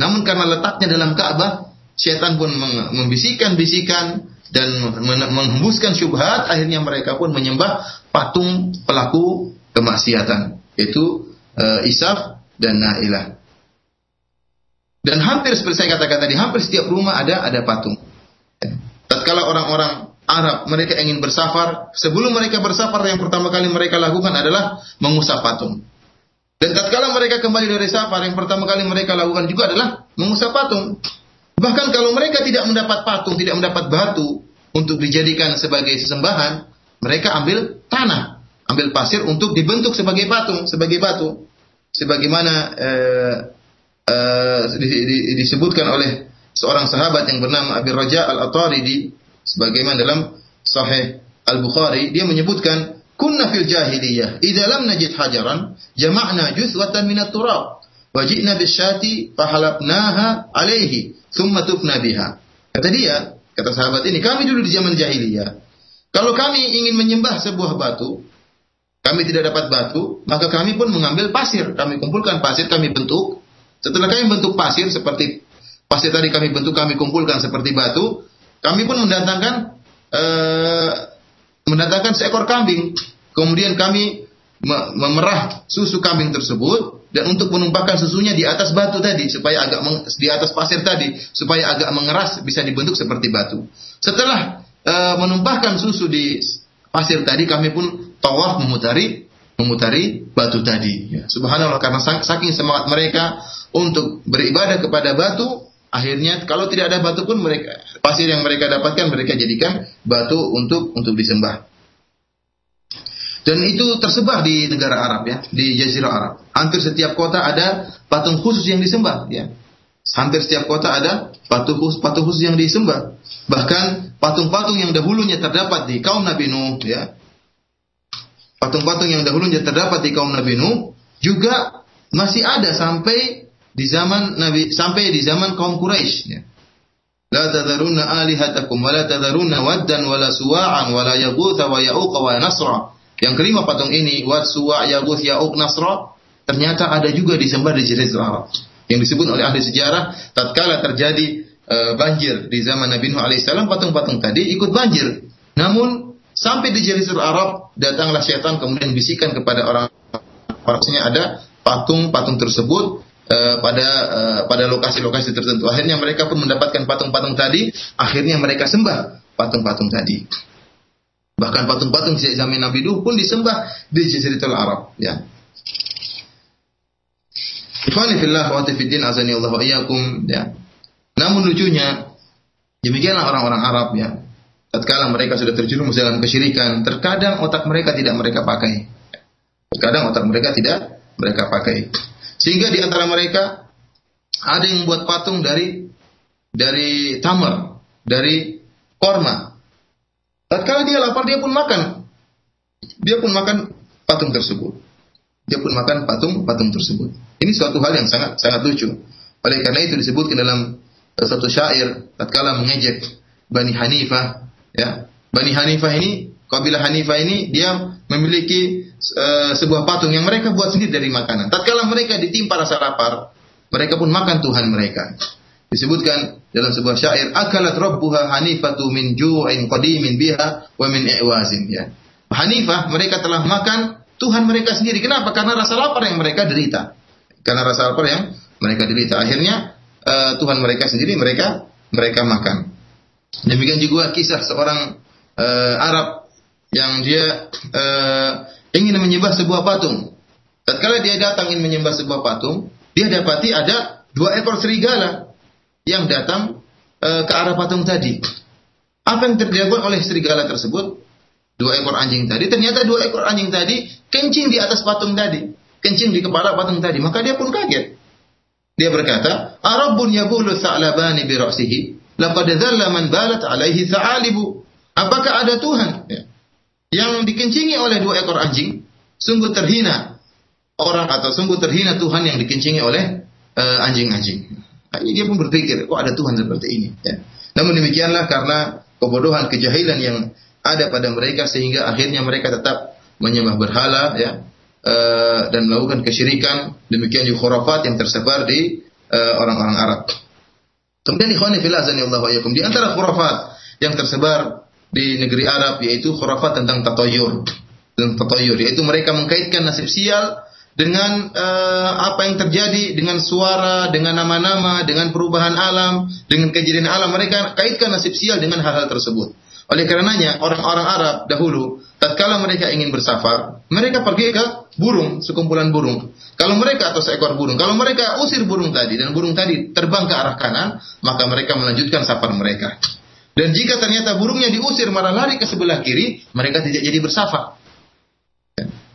Namun karena letaknya dalam Ka'bah, setan pun membisikkan-bisikan dan menghembuskan syubhat, akhirnya mereka pun menyembah patung pelaku kemaksiatan, yaitu uh, Isaf dan Nailah. Dan hampir seperti saya katakan tadi, hampir setiap rumah ada ada patung. Tatkala orang-orang Arab mereka ingin bersafar, sebelum mereka bersafar yang pertama kali mereka lakukan adalah mengusap patung. Dan tatkala mereka kembali dari safar, yang pertama kali mereka lakukan juga adalah mengusap patung. Bahkan kalau mereka tidak mendapat patung, tidak mendapat batu untuk dijadikan sebagai sesembahan, mereka ambil tanah, ambil pasir untuk dibentuk sebagai patung, sebagai batu. Sebagaimana eh, eh, disebutkan oleh seorang sahabat yang bernama Abi Raja Al-Ataridi sebagaimana dalam Sahih Al-Bukhari dia menyebutkan kunna fil jahiliyah. Idza lam najid hajaran jama'na juswatan min at-turab wa ji'na bisyati fahalabnaha alaihi thumma tufna biha. Kata dia kata sahabat ini kami dulu di zaman jahiliyah. Kalau kami ingin menyembah sebuah batu kami tidak dapat batu maka kami pun mengambil pasir. Kami kumpulkan pasir kami bentuk. Setelah kami bentuk pasir seperti pasir tadi kami bentuk kami kumpulkan seperti batu kami pun mendatangkan uh, mendatangkan seekor kambing. Kemudian kami memerah susu kambing tersebut dan untuk menumpahkan susunya di atas batu tadi supaya agak di atas pasir tadi supaya agak mengeras bisa dibentuk seperti batu. Setelah uh, menumpahkan susu di pasir tadi kami pun tawaf memutari memutari batu tadi. Ya. Subhanallah karena saking semangat mereka untuk beribadah kepada batu Akhirnya kalau tidak ada batu pun mereka pasir yang mereka dapatkan mereka jadikan batu untuk untuk disembah. Dan itu tersebar di negara Arab ya, di Jazirah Arab. Hampir setiap kota ada patung khusus yang disembah ya. Hampir setiap kota ada patung khusus, patung khusus yang disembah. Bahkan patung-patung yang dahulunya terdapat di kaum Nabi Nuh ya. Patung-patung yang dahulunya terdapat di kaum Nabi Nuh juga masih ada sampai di zaman Nabi sampai di zaman kaum Quraisy ya. Tadharunna alihatakum wa tadharunna waddan wa la suwa'an wa la Yang kelima patung ini Wad, Suwa', Yaguth, Ya'uq, Nasra ternyata ada juga disembah di Jazirah Arab. Yang disebut oleh ahli sejarah tatkala terjadi e, banjir di zaman Nabi Nuh alaihissalam patung-patung tadi ikut banjir. Namun sampai di Jazirah Arab datanglah syaitan kemudian bisikan kepada orang Maksudnya ada patung-patung tersebut uh, pada uh, pada lokasi-lokasi tertentu. Akhirnya mereka pun mendapatkan patung-patung tadi, akhirnya mereka sembah patung-patung tadi. Bahkan patung-patung di zaman Nabi Nuh pun disembah di Jaziratul Arab, ya. Ikhwani fillah wa azani Allah wa ya. Namun lucunya demikianlah orang-orang Arab ya. Tatkala mereka sudah terjerumus dalam kesyirikan, terkadang otak mereka tidak mereka pakai. Terkadang otak mereka tidak mereka pakai. Sehingga di antara mereka ada yang membuat patung dari dari tamar, dari korma. Tatkala dia lapar dia pun makan. Dia pun makan patung tersebut. Dia pun makan patung patung tersebut. Ini suatu hal yang sangat sangat lucu. Oleh karena itu disebutkan dalam satu syair tatkala mengejek Bani Hanifah ya. Bani Hanifah ini kabilah Hanifah ini dia memiliki uh, sebuah patung yang mereka buat sendiri dari makanan. Tatkala mereka ditimpa rasa lapar, mereka pun makan Tuhan mereka. Disebutkan dalam sebuah syair, akalat rabbuha hanifatu min ju'in qadimin biha wa min i'wazin ya. Hanifah mereka telah makan Tuhan mereka sendiri. Kenapa? Karena rasa lapar yang mereka derita. Karena rasa lapar yang mereka derita. Akhirnya uh, Tuhan mereka sendiri mereka mereka makan. Demikian juga kisah seorang uh, Arab yang dia uh, ingin menyembah sebuah patung. Tatkala dia datang ingin menyembah sebuah patung, dia dapati ada dua ekor serigala yang datang uh, ke arah patung tadi. Apa yang terjadi oleh serigala tersebut? Dua ekor anjing tadi, ternyata dua ekor anjing tadi kencing di atas patung tadi, kencing di kepala patung tadi. Maka dia pun kaget. Dia berkata, "Arabun yabulu sa'labani bi ra'sihi, laqad dhalla man balat alaihi tha'alibu." Apakah ada Tuhan? Ya yang dikencingi oleh dua ekor anjing, sungguh terhina orang atau sungguh terhina Tuhan yang dikencingi oleh uh, anjing-anjing. Nah, ini dia pun berpikir, kok ada Tuhan seperti ini. Ya. Namun demikianlah karena kebodohan, kejahilan yang ada pada mereka sehingga akhirnya mereka tetap menyembah berhala ya uh, dan melakukan kesyirikan demikian juga khurafat yang tersebar di eh, orang-orang uh, Arab. Kemudian ikhwani fillah di antara khurafat yang tersebar di negeri Arab yaitu khurafat tentang tatoyur dan tatoyur yaitu mereka mengkaitkan nasib sial dengan uh, apa yang terjadi dengan suara, dengan nama-nama, dengan perubahan alam, dengan kejadian alam mereka kaitkan nasib sial dengan hal-hal tersebut. Oleh karenanya orang-orang Arab dahulu tatkala mereka ingin bersafar, mereka pergi ke burung, sekumpulan burung. Kalau mereka atau seekor burung, kalau mereka usir burung tadi dan burung tadi terbang ke arah kanan, maka mereka melanjutkan safar mereka. Dan jika ternyata burungnya diusir malah lari ke sebelah kiri, mereka tidak jadi bersafar.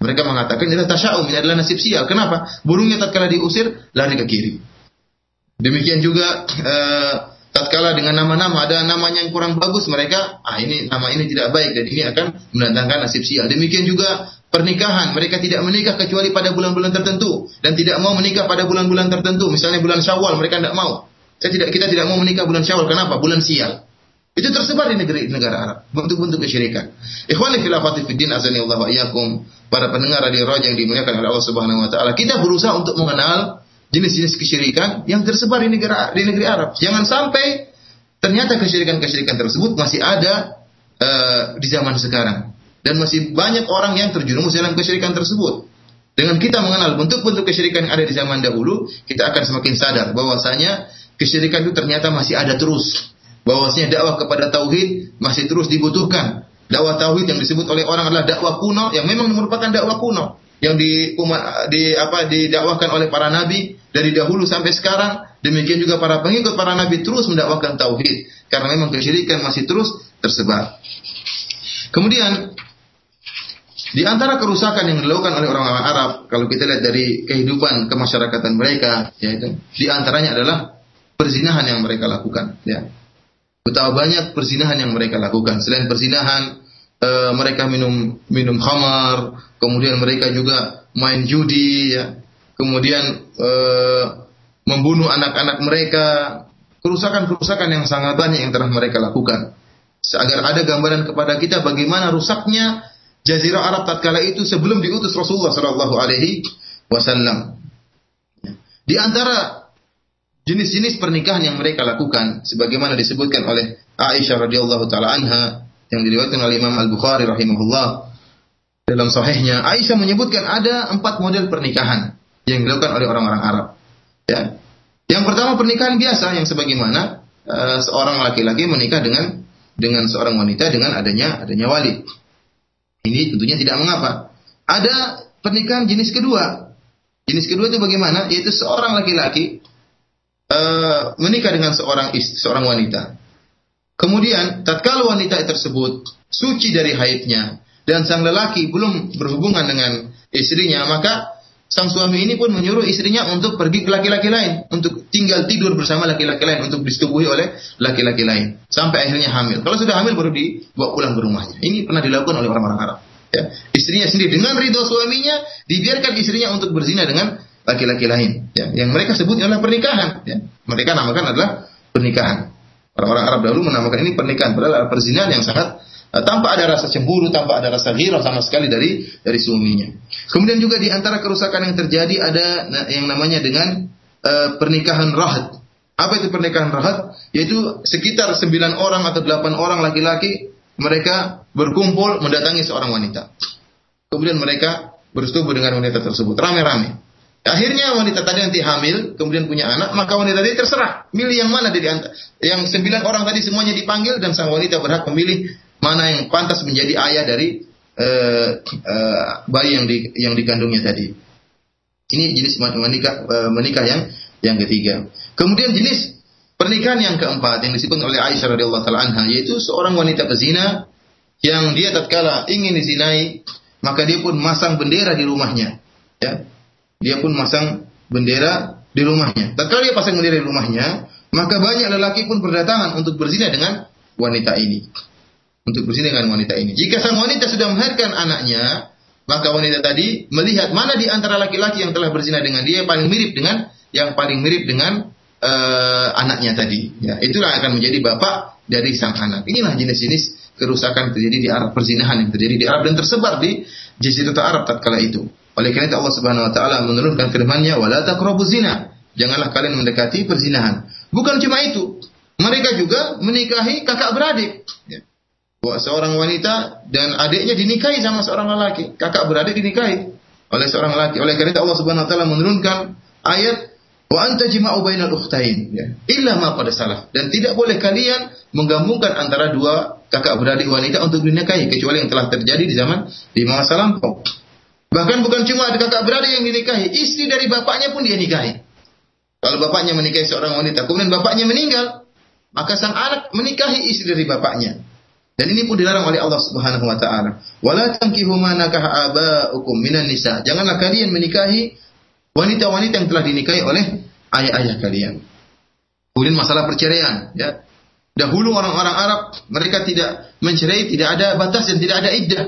Mereka mengatakan ini tasya'um, ini adalah nasib sial. Kenapa? Burungnya tatkala diusir lari ke kiri. Demikian juga uh, tatkala dengan nama-nama ada namanya yang kurang bagus mereka ah ini nama ini tidak baik dan ini akan mendatangkan nasib sial. Demikian juga pernikahan mereka tidak menikah kecuali pada bulan-bulan tertentu dan tidak mau menikah pada bulan-bulan tertentu. Misalnya bulan Syawal mereka tidak mau. Saya tidak kita tidak mau menikah bulan Syawal. Kenapa? Bulan sial. Itu tersebar di negeri negara Arab, bentuk-bentuk kesyirikan. Ikhwani fil fiddin azani Allah wa iyyakum, para pendengar radio Raja yang dimuliakan oleh Allah Subhanahu wa taala. Kita berusaha untuk mengenal jenis-jenis kesyirikan yang tersebar di negara di negeri Arab. Jangan sampai ternyata kesyirikan-kesyirikan tersebut masih ada uh, di zaman sekarang dan masih banyak orang yang terjerumus dalam kesyirikan tersebut. Dengan kita mengenal bentuk-bentuk kesyirikan yang ada di zaman dahulu, kita akan semakin sadar bahwasanya kesyirikan itu ternyata masih ada terus bahwasanya dakwah kepada tauhid masih terus dibutuhkan. Dakwah tauhid yang disebut oleh orang adalah dakwah kuno yang memang merupakan dakwah kuno yang di, di apa didakwahkan oleh para nabi dari dahulu sampai sekarang Demikian juga para pengikut para nabi terus mendakwakan tauhid karena memang kesyirikan masih terus tersebar. Kemudian di antara kerusakan yang dilakukan oleh orang-orang Arab, kalau kita lihat dari kehidupan kemasyarakatan mereka, yaitu di antaranya adalah perzinahan yang mereka lakukan. Ya. Betapa banyak perzinahan yang mereka lakukan. Selain perzinahan, e, mereka minum minum khamar, kemudian mereka juga main judi, ya. kemudian e, membunuh anak-anak mereka, kerusakan-kerusakan yang sangat banyak yang telah mereka lakukan. Agar ada gambaran kepada kita bagaimana rusaknya Jazirah Arab tatkala itu sebelum diutus Rasulullah Shallallahu Alaihi Wasallam. Di antara jenis-jenis pernikahan yang mereka lakukan, sebagaimana disebutkan oleh Aisyah radhiyallahu taala anha yang diriwayatkan oleh Imam Al Bukhari rahimahullah dalam sahihnya, Aisyah menyebutkan ada empat model pernikahan yang dilakukan oleh orang-orang Arab. Ya. Yang pertama pernikahan biasa yang sebagaimana uh, seorang laki-laki menikah dengan dengan seorang wanita dengan adanya adanya wali. Ini tentunya tidak mengapa. Ada pernikahan jenis kedua. Jenis kedua itu bagaimana? Yaitu seorang laki-laki uh, menikah dengan seorang istri, seorang wanita. Kemudian, tatkala wanita tersebut suci dari haidnya dan sang lelaki belum berhubungan dengan istrinya, maka sang suami ini pun menyuruh istrinya untuk pergi ke laki-laki lain, untuk tinggal tidur bersama laki-laki lain, untuk disetubuhi oleh laki-laki lain, sampai akhirnya hamil. Kalau sudah hamil baru dibawa pulang ke rumahnya. Ini pernah dilakukan oleh orang-orang Arab. Ya. Istrinya sendiri dengan ridho suaminya dibiarkan istrinya untuk berzina dengan laki-laki lain. Ya. Yang mereka sebut adalah pernikahan. Ya. Mereka namakan adalah pernikahan. Orang-orang Arab dahulu menamakan ini pernikahan, padahal perzinahan yang sangat uh, tanpa ada rasa cemburu, tanpa ada rasa ghirah sama sekali dari dari suaminya. Kemudian juga di antara kerusakan yang terjadi ada yang namanya dengan uh, pernikahan rahat. Apa itu pernikahan rahat? Yaitu sekitar sembilan orang atau delapan orang laki-laki mereka berkumpul mendatangi seorang wanita. Kemudian mereka bersetubuh dengan wanita tersebut rame-rame. Akhirnya wanita tadi nanti hamil, kemudian punya anak, maka wanita tadi terserah milih yang mana dari antara yang sembilan orang tadi semuanya dipanggil dan sang wanita berhak memilih mana yang pantas menjadi ayah dari uh, uh, bayi yang di, yang dikandungnya tadi. Ini jenis menikah uh, menikah yang yang ketiga. Kemudian jenis pernikahan yang keempat yang disebut oleh Aisyah radhiyallahu taala anha yaitu seorang wanita pezina yang dia tatkala ingin dizinai maka dia pun masang bendera di rumahnya. Ya dia pun masang bendera di rumahnya. Tatkala dia pasang bendera di rumahnya, maka banyak lelaki pun berdatangan untuk berzina dengan wanita ini. Untuk berzina dengan wanita ini. Jika sang wanita sudah melahirkan anaknya, maka wanita tadi melihat mana di antara laki-laki yang telah berzina dengan dia yang paling mirip dengan yang paling mirip dengan uh, anaknya tadi. Ya, itulah akan menjadi bapak dari sang anak. Inilah jenis-jenis kerusakan terjadi di Arab, perzinahan yang terjadi di Arab dan tersebar di Jazirah Arab tatkala itu. Oleh karena itu Allah Subhanahu wa taala menurunkan firman-Nya wala taqrabuz zina. Janganlah kalian mendekati perzinahan. Bukan cuma itu, mereka juga menikahi kakak beradik. Ya. Seorang wanita dan adiknya dinikahi sama seorang lelaki, kakak beradik dinikahi oleh seorang lelaki. Oleh karena itu Allah Subhanahu wa taala menurunkan ayat wa anta jima'u bainal ukhtain ya. illa ma pada salah dan tidak boleh kalian menggabungkan antara dua kakak beradik wanita untuk dinikahi kecuali yang telah terjadi di zaman di masa lampau. Bahkan bukan cuma ada kakak beradik yang dinikahi, istri dari bapaknya pun dia nikahi. Kalau bapaknya menikahi seorang wanita, kemudian bapaknya meninggal, maka sang anak menikahi istri dari bapaknya. Dan ini pun dilarang oleh Allah Subhanahu wa taala. Wala tankihu ma nakaha aba'ukum minan nisa. Janganlah kalian menikahi wanita-wanita yang telah dinikahi oleh ayah-ayah kalian. Kemudian masalah perceraian, ya. Dahulu orang-orang Arab mereka tidak mencerai, tidak ada batas dan tidak ada iddah.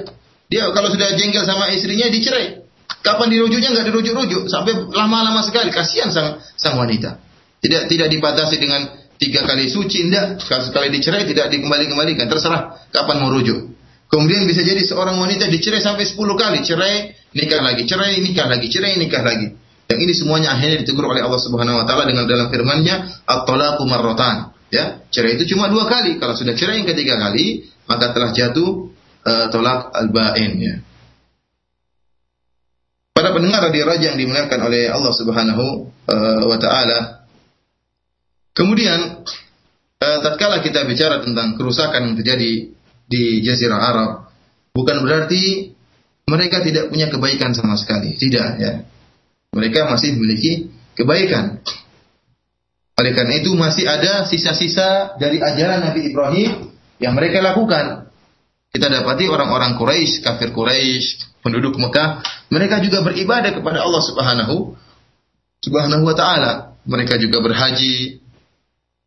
Dia kalau sudah jengkel sama istrinya dicerai. Kapan dirujuknya nggak dirujuk-rujuk sampai lama-lama sekali. Kasihan sang sang wanita. Tidak tidak dibatasi dengan tiga kali suci, tidak. Sekali dicerai tidak dikembali-kembalikan. Terserah kapan mau rujuk. Kemudian bisa jadi seorang wanita dicerai sampai sepuluh kali. Cerai, nikah lagi. Cerai, nikah lagi. Cerai, nikah lagi. Yang ini semuanya akhirnya ditegur oleh Allah Subhanahu wa taala dengan dalam firman-Nya, "At-talaqu marratan." Ya, cerai itu cuma dua kali. Kalau sudah cerai yang ketiga kali, maka telah jatuh uh, tolak al-ba'in ya. Para pendengar radio raja yang dimuliakan oleh Allah Subhanahu uh, wa taala. Kemudian uh, tatkala kita bicara tentang kerusakan yang terjadi di jazirah Arab, bukan berarti mereka tidak punya kebaikan sama sekali, tidak ya. Mereka masih memiliki kebaikan. Oleh karena itu masih ada sisa-sisa dari ajaran Nabi Ibrahim yang mereka lakukan. Kita dapati orang-orang Quraisy, kafir Quraisy, penduduk Mekah, mereka juga beribadah kepada Allah Subhanahu Subhanahu wa taala. Mereka juga berhaji,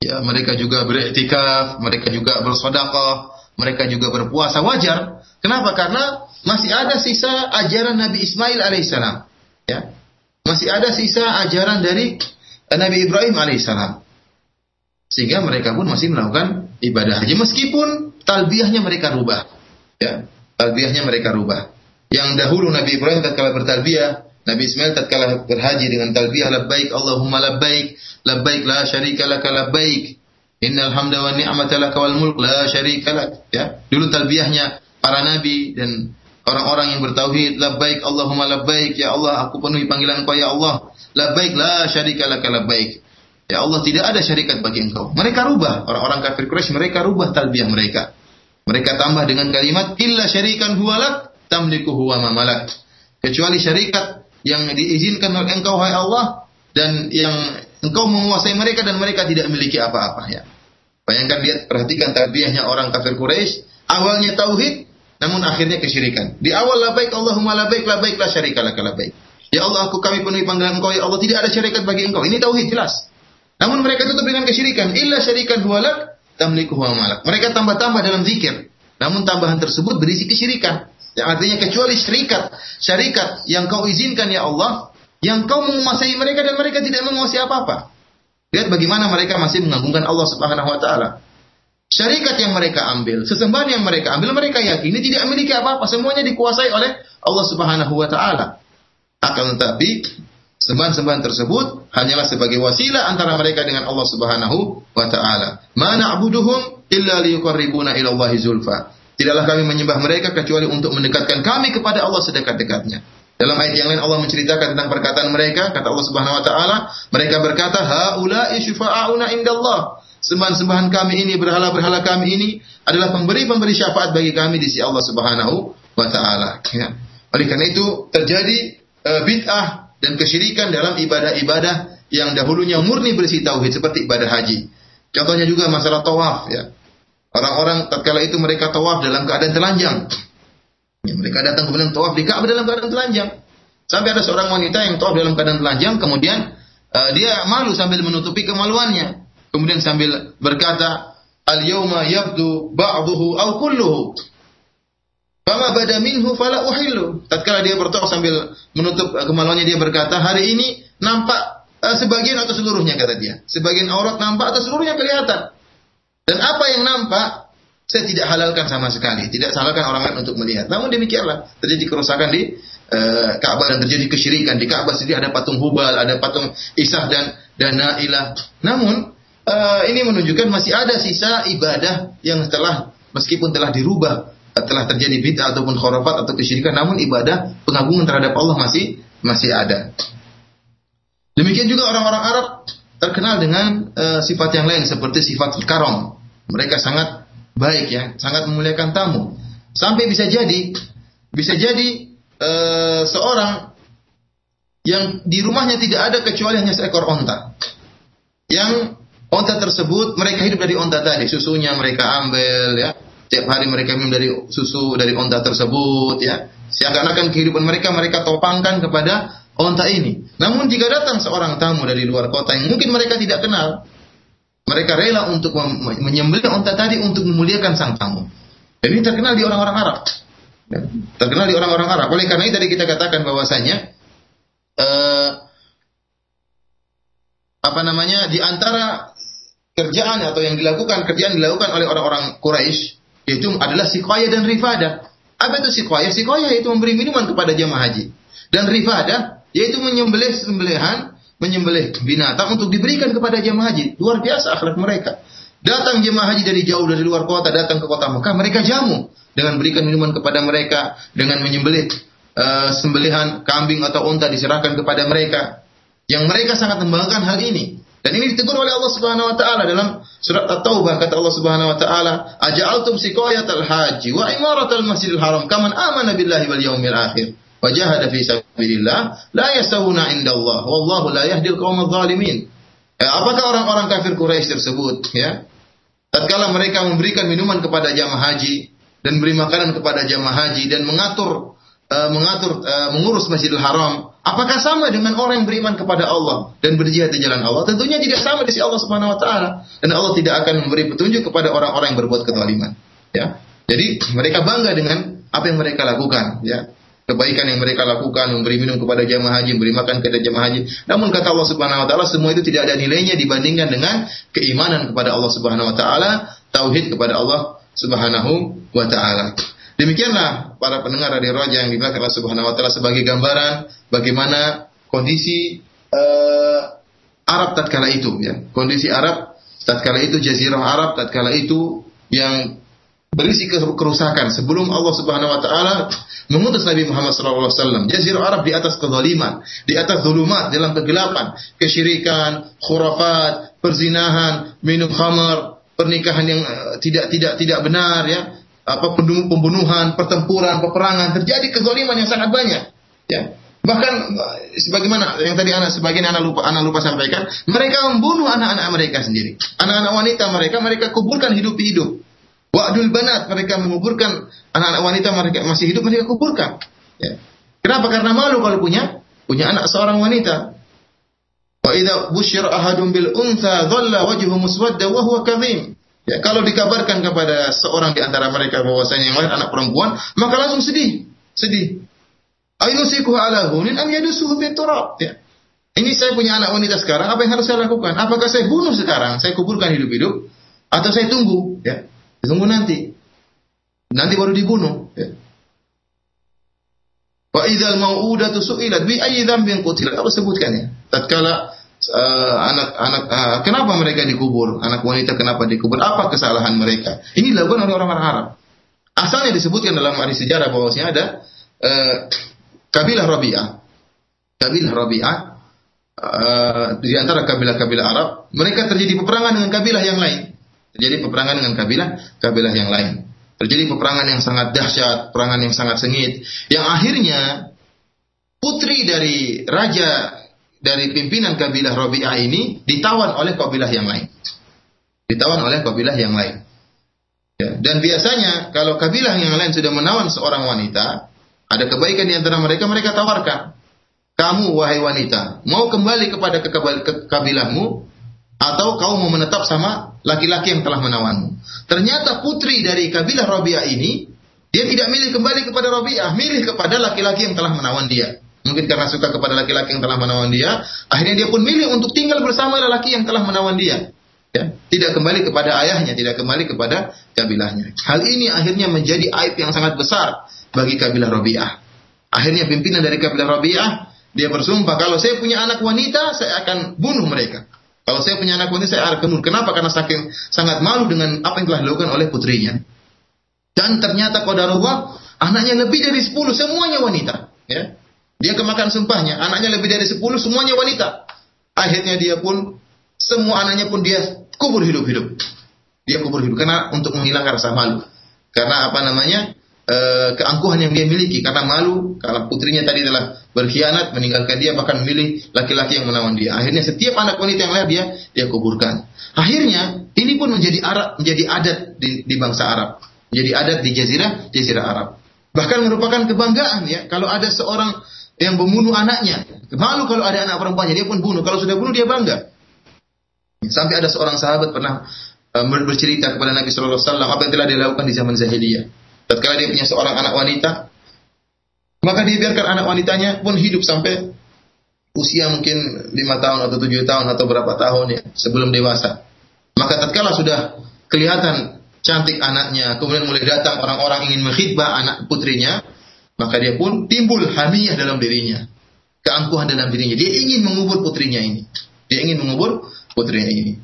ya, mereka juga beriktikaf, mereka juga bersedekah, mereka juga berpuasa wajar. Kenapa? Karena masih ada sisa ajaran Nabi Ismail alaihissalam. Ya. Masih ada sisa ajaran dari Nabi Ibrahim alaihissalam. Sehingga mereka pun masih melakukan ibadah haji meskipun talbiyahnya mereka rubah. Ya, talbiyahnya mereka rubah. Yang dahulu Nabi Ibrahim tatkala bertalbiyah, Nabi Ismail tatkala berhaji dengan talbiyah labbaik Allahumma labbaik, labbaik la syarika laka labbaik. Innal hamda wa ni'mata laka wal mulk la syarika lak. Ya, dulu talbiyahnya para nabi dan orang-orang yang bertauhid labbaik Allahumma labbaik ya Allah aku penuhi panggilan Engkau ya Allah labbaik la syarika laka labbaik Ya Allah tidak ada syarikat bagi engkau. Mereka rubah. Orang-orang kafir Quraisy mereka rubah talbiyah mereka. Mereka tambah dengan kalimat illa syarikan huwalak tamliku huwa mamalak. Kecuali syarikat yang diizinkan oleh engkau hai Allah dan yang engkau menguasai mereka dan mereka tidak memiliki apa-apa ya. Bayangkan lihat perhatikan talbiyahnya orang kafir Quraisy, awalnya tauhid namun akhirnya kesyirikan. Di awal labaik Allahumma labaik labaik la syarika lak labaik. Ya Allah aku kami penuhi panggilan engkau ya Allah tidak ada syarikat bagi engkau. Ini tauhid jelas. Namun mereka tutup dengan kesyirikan. Illa syarikan huwalak malak. Mereka tambah-tambah dalam zikir. Namun tambahan tersebut berisi kesyirikan. Yang artinya kecuali syarikat, syarikat yang kau izinkan ya Allah, yang kau menguasai mereka dan mereka tidak menguasai apa-apa. Lihat bagaimana mereka masih mengagungkan Allah Subhanahu wa taala. Syarikat yang mereka ambil, sesembahan yang mereka ambil, mereka yakini tidak memiliki apa-apa, semuanya dikuasai oleh Allah Subhanahu wa taala. Akan tetapi Sembahan-sembahan tersebut hanyalah sebagai wasilah antara mereka dengan Allah Subhanahu wa taala. Mana abuduhum illa liyuqarribuna ila Allah zulfa. Tidaklah kami menyembah mereka kecuali untuk mendekatkan kami kepada Allah sedekat-dekatnya. Dalam ayat yang lain Allah menceritakan tentang perkataan mereka, kata Allah Subhanahu wa taala, mereka berkata, "Haula'i syufa'auna indallah." Sembahan-sembahan kami ini, berhala-berhala kami ini adalah pemberi-pemberi syafaat bagi kami di sisi Allah Subhanahu wa taala. Ya. Oleh karena itu terjadi uh, bid'ah dan kesyirikan dalam ibadah-ibadah yang dahulunya murni berisi tauhid seperti ibadah haji. Contohnya juga masalah tawaf ya. Orang-orang tatkala itu mereka tawaf dalam keadaan telanjang. Ya, mereka datang kemudian tawaf di Ka'bah dalam keadaan telanjang. Sampai ada seorang wanita yang tawaf dalam keadaan telanjang kemudian uh, dia malu sambil menutupi kemaluannya. Kemudian sambil berkata, "Al-yauma yabdu ba'duhu aw kulluhu." Fama bada minhu fala uhillu. Tatkala dia bertawaf sambil menutup kemaluannya dia berkata, "Hari ini nampak uh, sebagian atau seluruhnya," kata dia. Sebagian aurat nampak atau seluruhnya kelihatan. Dan apa yang nampak saya tidak halalkan sama sekali, tidak salahkan orang lain untuk melihat. Namun demikianlah terjadi kerusakan di uh, Ka'bah dan terjadi kesyirikan di Ka'bah sendiri ada patung Hubal, ada patung Isah dan dan Nailah. Namun uh, ini menunjukkan masih ada sisa ibadah yang setelah meskipun telah dirubah telah terjadi bid'ah ataupun khurafat atau kesyirikan namun ibadah pengagungan terhadap Allah masih masih ada. Demikian juga orang-orang Arab terkenal dengan uh, sifat yang lain seperti sifat karom. Mereka sangat baik ya, sangat memuliakan tamu. Sampai bisa jadi bisa jadi uh, seorang yang di rumahnya tidak ada kecuali hanya seekor onta. Yang onta tersebut mereka hidup dari onta tadi, susunya mereka ambil ya, Setiap hari mereka minum dari susu dari onta tersebut, ya. Seakan-akan kehidupan mereka mereka topangkan kepada onta ini. Namun jika datang seorang tamu dari luar kota yang mungkin mereka tidak kenal, mereka rela untuk menyembelih onta tadi untuk memuliakan sang tamu. Dan ini terkenal di orang-orang Arab. Ya, terkenal di orang-orang Arab. Oleh karena itu tadi kita katakan bahwasanya uh, apa namanya di antara kerjaan atau yang dilakukan kerjaan dilakukan oleh orang-orang Quraisy yaitu adalah sikoya dan rifada. Apa itu sikoya? Sikoya yaitu memberi minuman kepada jemaah haji. Dan rifada yaitu menyembelih sembelihan, menyembelih binatang untuk diberikan kepada jemaah haji. Luar biasa akhlak mereka. Datang jemaah haji dari jauh dari luar kota datang ke kota Mekah, mereka jamu dengan berikan minuman kepada mereka, dengan menyembelih uh, sembelihan kambing atau unta diserahkan kepada mereka. Yang mereka sangat membanggakan hal ini. Dan ini ditegur oleh Allah Subhanahu wa taala dalam surat At-Taubah kata Allah Subhanahu wa taala, "Aja'altum siqayatal haji wa imaratal masjidil haram kaman amana billahi wal yaumil akhir wa jahada fi sabilillah la yasawuna indallah wallahu la yahdil qaumadh dhalimin." Ya, apakah orang-orang kafir Quraisy tersebut ya tatkala mereka memberikan minuman kepada jamaah haji dan beri makanan kepada jamaah haji dan mengatur uh, mengatur uh, mengurus Masjidil Haram apakah sama dengan orang yang beriman kepada Allah dan berjihad di jalan Allah? Tentunya tidak sama di sisi Allah Subhanahu wa taala. Dan Allah tidak akan memberi petunjuk kepada orang-orang yang berbuat kezaliman. Ya. Jadi mereka bangga dengan apa yang mereka lakukan ya. Kebaikan yang mereka lakukan, memberi minum kepada jamaah haji, memberi makan kepada jamaah haji. Namun kata Allah Subhanahu wa taala semua itu tidak ada nilainya dibandingkan dengan keimanan kepada Allah Subhanahu wa taala, tauhid kepada Allah Subhanahu wa taala. Demikianlah para pendengar dari Raja yang dimuliakan Allah Subhanahu wa taala sebagai gambaran bagaimana kondisi uh, Arab tatkala itu ya. Kondisi Arab tatkala itu jazirah Arab tatkala itu yang berisi kerusakan sebelum Allah Subhanahu wa taala mengutus Nabi Muhammad wasallam. Jazirah Arab di atas kezaliman, di atas zulumat, dalam kegelapan, kesyirikan, khurafat, perzinahan, minum khamar, pernikahan yang uh, tidak tidak tidak benar ya, apa pembunuhan, pertempuran, peperangan, terjadi kezaliman yang sangat banyak. Ya. Bahkan eh, sebagaimana yang tadi anak sebagian anak lupa anak lupa sampaikan, mereka membunuh anak-anak mereka sendiri. Anak-anak wanita mereka mereka kuburkan hidup-hidup. Wa'dul banat, mereka menguburkan anak-anak wanita mereka masih hidup mereka kuburkan. Ya. Kenapa? Karena malu kalau punya punya anak seorang wanita. Wa idza busyira ahadun bil untha dhalla wajhu muswadda wa huwa kadhim. Ya, kalau dikabarkan kepada seorang di antara mereka bahwasanya yang lain anak perempuan, maka langsung sedih, sedih. Ayusiku ala hunin am yadusuhu turab. Ya. Ini saya punya anak wanita sekarang, apa yang harus saya lakukan? Apakah saya bunuh sekarang, saya kuburkan hidup-hidup, atau saya tunggu? Ya. Tunggu nanti. Nanti baru dibunuh. Ya. Wa idzal mau'udatu su'ilat bi ayyi dzambin qutilat. Apa sebutkannya? Tatkala anak-anak uh, uh, kenapa mereka dikubur? Anak wanita kenapa dikubur? Apa kesalahan mereka? Ini dilakukan oleh orang-orang Arab. Asalnya disebutkan dalam hari sejarah bahwasanya ada uh, kabilah Rabi'ah. Kabilah Rabi'ah uh, di antara kabilah-kabilah Arab, mereka terjadi peperangan dengan kabilah yang lain. Terjadi peperangan dengan kabilah kabilah yang lain. Terjadi peperangan yang sangat dahsyat, peperangan yang sangat sengit, yang akhirnya putri dari raja dari pimpinan kabilah Rabi'ah ini ditawan oleh kabilah yang lain. Ditawan oleh kabilah yang lain. Ya, dan biasanya kalau kabilah yang lain sudah menawan seorang wanita, ada kebaikan di antara mereka, mereka tawarkan. Kamu wahai wanita, mau kembali kepada kabilahmu atau kau mau menetap sama laki-laki yang telah menawanmu. Ternyata putri dari kabilah Rabi'ah ini, dia tidak milih kembali kepada Rabi'ah, milih kepada laki-laki yang telah menawan dia. Mungkin karena suka kepada laki-laki yang telah menawan dia, akhirnya dia pun milih untuk tinggal bersama laki yang telah menawan dia. Ya, tidak kembali kepada ayahnya, tidak kembali kepada kabilahnya. Hal ini akhirnya menjadi aib yang sangat besar bagi kabilah Rabi'ah. Akhirnya pimpinan dari kabilah Rabi'ah dia bersumpah kalau saya punya anak wanita, saya akan bunuh mereka. Kalau saya punya anak wanita, saya akan bunuh. Kenapa? Karena saking sangat malu dengan apa yang telah dilakukan oleh putrinya. Dan ternyata qadarullah, anaknya lebih dari 10, semuanya wanita. Ya. Dia kemakan sumpahnya, anaknya lebih dari 10, semuanya wanita. Akhirnya dia pun, semua anaknya pun dia kubur hidup-hidup. Dia kubur hidup, karena untuk menghilangkan rasa malu. Karena apa namanya, Eh, keangkuhan yang dia miliki karena malu kalau putrinya tadi telah berkhianat meninggalkan dia bahkan memilih laki-laki yang menawan dia. Akhirnya setiap anak wanita yang lain dia dia kuburkan. Akhirnya ini pun menjadi Arab menjadi adat di, di bangsa Arab, menjadi adat di jazirah jazirah Arab. Bahkan merupakan kebanggaan ya kalau ada seorang yang membunuh anaknya. Malu kalau ada anak perempuannya dia pun bunuh. Kalau sudah bunuh dia bangga. Sampai ada seorang sahabat pernah uh, bercerita kepada Nabi Wasallam apa yang telah dilakukan di zaman jahiliyah. Tatkala dia punya seorang anak wanita, maka dia biarkan anak wanitanya pun hidup sampai usia mungkin lima tahun atau tujuh tahun atau berapa tahun ya sebelum dewasa. Maka tatkala sudah kelihatan cantik anaknya, kemudian mulai datang orang-orang ingin menghibah anak putrinya, maka dia pun timbul hamiyah dalam dirinya, keangkuhan dalam dirinya. Dia ingin mengubur putrinya ini. Dia ingin mengubur putrinya ini.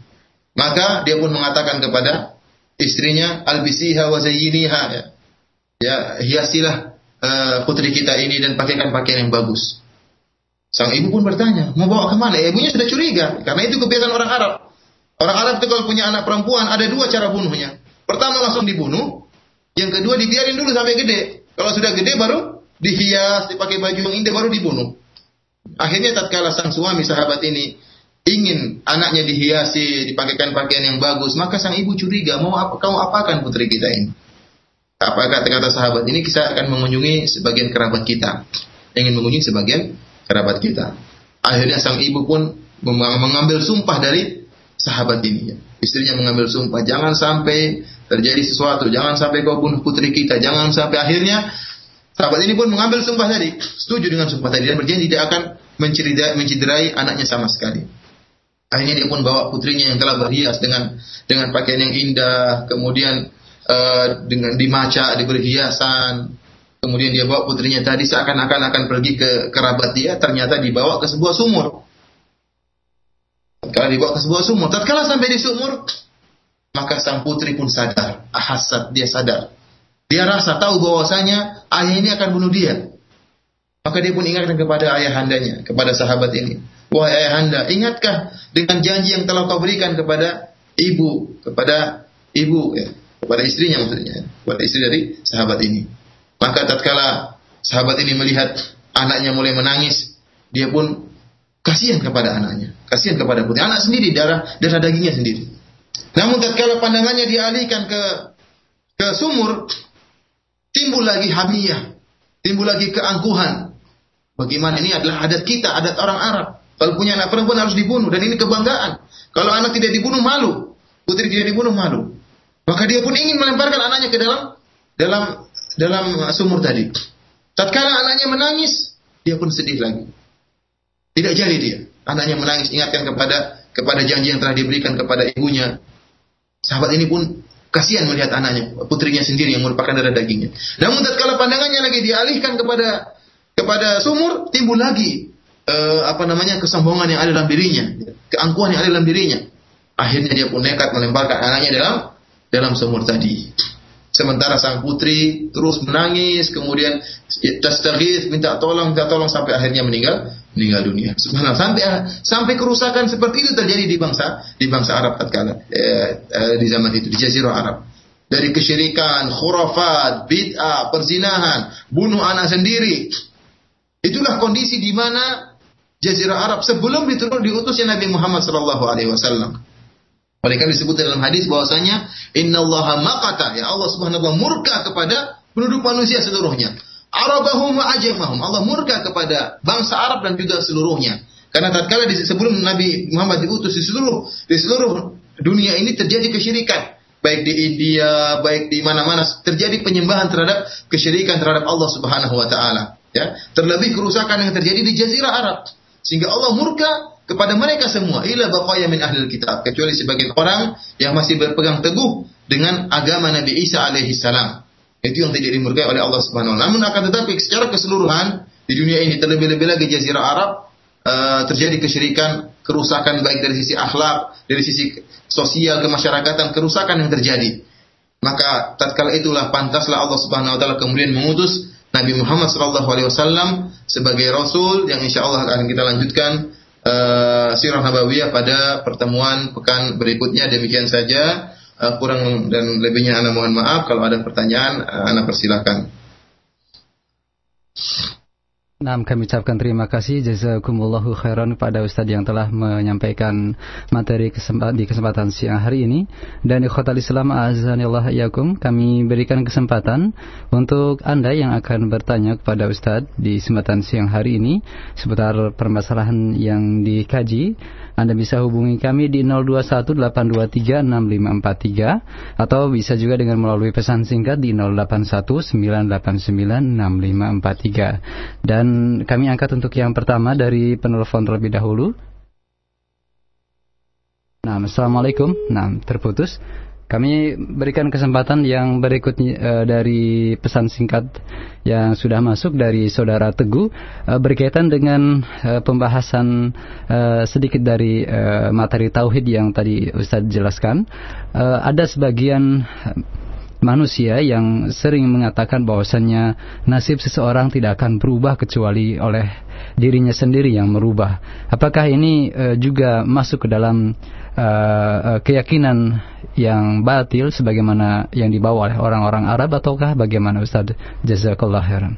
Maka dia pun mengatakan kepada istrinya, albisiha wa zayyiniha ya ya hiasilah uh, putri kita ini dan pakaikan pakaian yang bagus. Sang ibu pun bertanya, mau bawa ke mana? Ibunya sudah curiga, karena itu kebiasaan orang Arab. Orang Arab itu kalau punya anak perempuan, ada dua cara bunuhnya. Pertama langsung dibunuh, yang kedua dibiarin dulu sampai gede. Kalau sudah gede baru dihias, dipakai baju yang indah, baru dibunuh. Akhirnya tatkala sang suami sahabat ini ingin anaknya dihiasi, dipakaikan pakaian yang bagus, maka sang ibu curiga, mau apa kamu apakan putri kita ini? Apa kata-kata sahabat ini kita akan mengunjungi sebagian kerabat kita, ingin mengunjungi sebagian kerabat kita. Akhirnya sang ibu pun mengambil sumpah dari sahabat ini. Istrinya mengambil sumpah, jangan sampai terjadi sesuatu, jangan sampai kau bunuh putri kita, jangan sampai akhirnya sahabat ini pun mengambil sumpah tadi, setuju dengan sumpah tadi dan berjanji tidak akan menciderai anaknya sama sekali. Akhirnya dia pun bawa putrinya yang telah berhias dengan dengan pakaian yang indah, kemudian uh, dengan dimaca, diberi hiasan. Kemudian dia bawa putrinya tadi seakan-akan akan pergi ke kerabat dia, ternyata dibawa ke sebuah sumur. Kalau dibawa ke sebuah sumur, tatkala sampai di sumur, maka sang putri pun sadar, ahasat dia sadar. Dia rasa tahu bahwasanya ayah ini akan bunuh dia. Maka dia pun ingatkan kepada ayah handanya, kepada sahabat ini. Wahai ayahanda, ingatkah dengan janji yang telah kau berikan kepada ibu, kepada ibu, ya, kepada istrinya maksudnya, kepada istri dari sahabat ini. Maka tatkala sahabat ini melihat anaknya mulai menangis, dia pun kasihan kepada anaknya, kasihan kepada putri. Anak sendiri, darah darah dagingnya sendiri. Namun tatkala pandangannya dialihkan ke ke sumur, timbul lagi hamiyah, timbul lagi keangkuhan. Bagaimana ini adalah adat kita, adat orang Arab. Kalau punya anak perempuan harus dibunuh dan ini kebanggaan. Kalau anak tidak dibunuh malu, putri tidak dibunuh malu. Maka dia pun ingin melemparkan anaknya ke dalam dalam dalam sumur tadi. Tatkala anaknya menangis, dia pun sedih lagi. Tidak jadi dia. Anaknya menangis ingatkan kepada kepada janji yang telah diberikan kepada ibunya. Sahabat ini pun kasihan melihat anaknya, putrinya sendiri yang merupakan darah dagingnya. Namun tatkala pandangannya lagi dialihkan kepada kepada sumur, timbul lagi uh, apa namanya kesombongan yang ada dalam dirinya, keangkuhan yang ada dalam dirinya. Akhirnya dia pun nekat melemparkan anaknya dalam dalam sumur tadi. Sementara sang putri terus menangis, kemudian tastaghith, minta tolong, minta tolong sampai akhirnya meninggal meninggal dunia. Subhanallah. Sampai sampai kerusakan seperti itu terjadi di bangsa di bangsa Arab tatkala eh, eh, di zaman itu di Jazirah Arab. Dari kesyirikan, khurafat, bid'ah, perzinahan, bunuh anak sendiri. Itulah kondisi di mana Jazirah Arab sebelum diturun diutusnya Nabi Muhammad wasallam. Karena disebut dalam hadis bahwasanya innallaha maqata ya Allah Subhanahu wa murka kepada penduduk manusia seluruhnya. Arabahum wa ajamahum. Allah murka kepada bangsa Arab dan juga seluruhnya. Karena tatkala di sebelum Nabi Muhammad diutus di seluruh di seluruh dunia ini terjadi kesyirikan. Baik di India, baik di mana-mana terjadi penyembahan terhadap kesyirikan terhadap Allah Subhanahu wa taala. Ya, terlebih kerusakan yang terjadi di jazirah Arab. Sehingga Allah murka kepada mereka semua ila baqaya min ahli kitab kecuali sebagian orang yang masih berpegang teguh dengan agama Nabi Isa alaihi salam. Itu yang tidak dimurkai oleh Allah Subhanahu wa Namun akan tetapi secara keseluruhan di dunia ini terlebih-lebih lagi jazirah Arab uh, terjadi kesyirikan, kerusakan baik dari sisi akhlak, dari sisi sosial kemasyarakatan, kerusakan yang terjadi. Maka tatkala itulah pantaslah Allah Subhanahu wa taala kemudian mengutus Nabi Muhammad sallallahu alaihi wasallam sebagai rasul yang insya Allah akan kita lanjutkan uh, sirah nabawiyah pada pertemuan pekan berikutnya. Demikian saja. Uh, kurang dan lebihnya anda mohon maaf. Kalau ada pertanyaan uh, anda persilahkan. Nah, kami ucapkan terima kasih. Jazakumullahu khairan kepada Ustadz yang telah menyampaikan materi di kesempatan siang hari ini. Dan ikhwatal Islam azanillah yakum, kami berikan kesempatan untuk Anda yang akan bertanya kepada Ustadz di kesempatan siang hari ini seputar permasalahan yang dikaji anda bisa hubungi kami di 0218236543 atau bisa juga dengan melalui pesan singkat di 0819896543. Dan kami angkat untuk yang pertama dari penelpon terlebih dahulu. Nah, Assalamualaikum. Nah, terputus. Kami berikan kesempatan yang berikutnya uh, dari pesan singkat yang sudah masuk dari saudara Teguh uh, berkaitan dengan uh, pembahasan uh, sedikit dari uh, materi tauhid yang tadi Ustadz jelaskan. Uh, ada sebagian manusia yang sering mengatakan bahwasannya nasib seseorang tidak akan berubah kecuali oleh dirinya sendiri yang merubah. Apakah ini uh, juga masuk ke dalam uh, keyakinan yang batil sebagaimana yang dibawa oleh orang-orang Arab ataukah bagaimana Ustaz? Jazakallah khairan.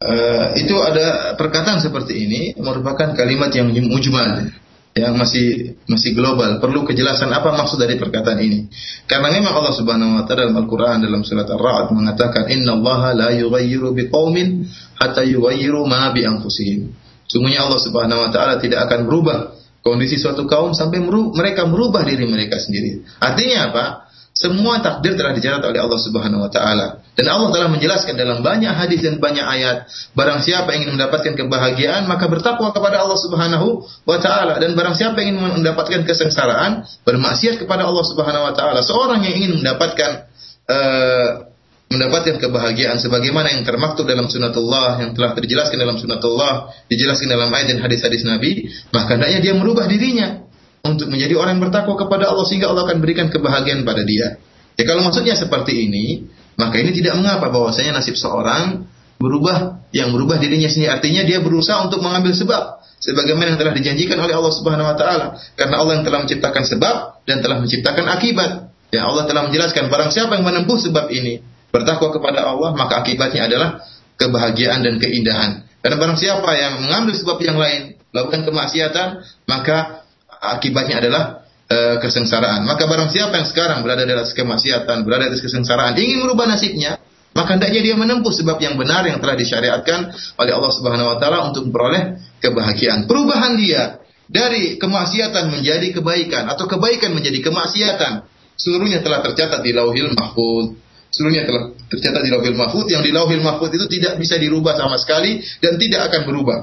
Uh, itu ada perkataan seperti ini merupakan kalimat yang mujmal yang masih masih global. Perlu kejelasan apa maksud dari perkataan ini. Karena memang Allah Subhanahu wa taala dalam Al-Qur'an dalam surat Ar-Ra'd mengatakan innallaha la yughayyiru biqaumin hatta yughayyiru ma bi anfusihim. Sungguhnya Allah Subhanahu wa taala tidak akan berubah kondisi suatu kaum sampai mereka merubah diri mereka sendiri. Artinya apa? Semua takdir telah dicatat oleh Allah Subhanahu wa taala. Dan Allah telah menjelaskan dalam banyak hadis dan banyak ayat, barang siapa ingin mendapatkan kebahagiaan maka bertakwa kepada Allah Subhanahu wa taala dan barang siapa ingin mendapatkan kesengsaraan bermaksiat kepada Allah Subhanahu wa taala. Seorang yang ingin mendapatkan uh, mendapatkan kebahagiaan sebagaimana yang termaktub dalam sunatullah yang telah terjelaskan dalam sunatullah dijelaskan dalam ayat dan hadis-hadis Nabi maka hendaknya dia merubah dirinya untuk menjadi orang yang bertakwa kepada Allah sehingga Allah akan berikan kebahagiaan pada dia. Ya kalau maksudnya seperti ini, maka ini tidak mengapa bahwasanya nasib seorang berubah yang berubah dirinya sendiri artinya dia berusaha untuk mengambil sebab sebagaimana yang telah dijanjikan oleh Allah Subhanahu wa taala karena Allah yang telah menciptakan sebab dan telah menciptakan akibat. Ya Allah telah menjelaskan barang siapa yang menempuh sebab ini bertakwa kepada Allah maka akibatnya adalah kebahagiaan dan keindahan. Dan barang siapa yang mengambil sebab yang lain, melakukan kemaksiatan, maka akibatnya adalah e, kesengsaraan. Maka barang siapa yang sekarang berada dalam kemaksiatan, berada di kesengsaraan, ingin merubah nasibnya, maka hendaknya dia menempuh sebab yang benar yang telah disyariatkan oleh Allah Subhanahu wa taala untuk memperoleh kebahagiaan. Perubahan dia dari kemaksiatan menjadi kebaikan atau kebaikan menjadi kemaksiatan, seluruhnya telah tercatat di Lauhil Mahfuz. Seluruhnya telah tercatat di Lauhil Mahfuz yang di Lauhil Mahfuz itu tidak bisa dirubah sama sekali dan tidak akan berubah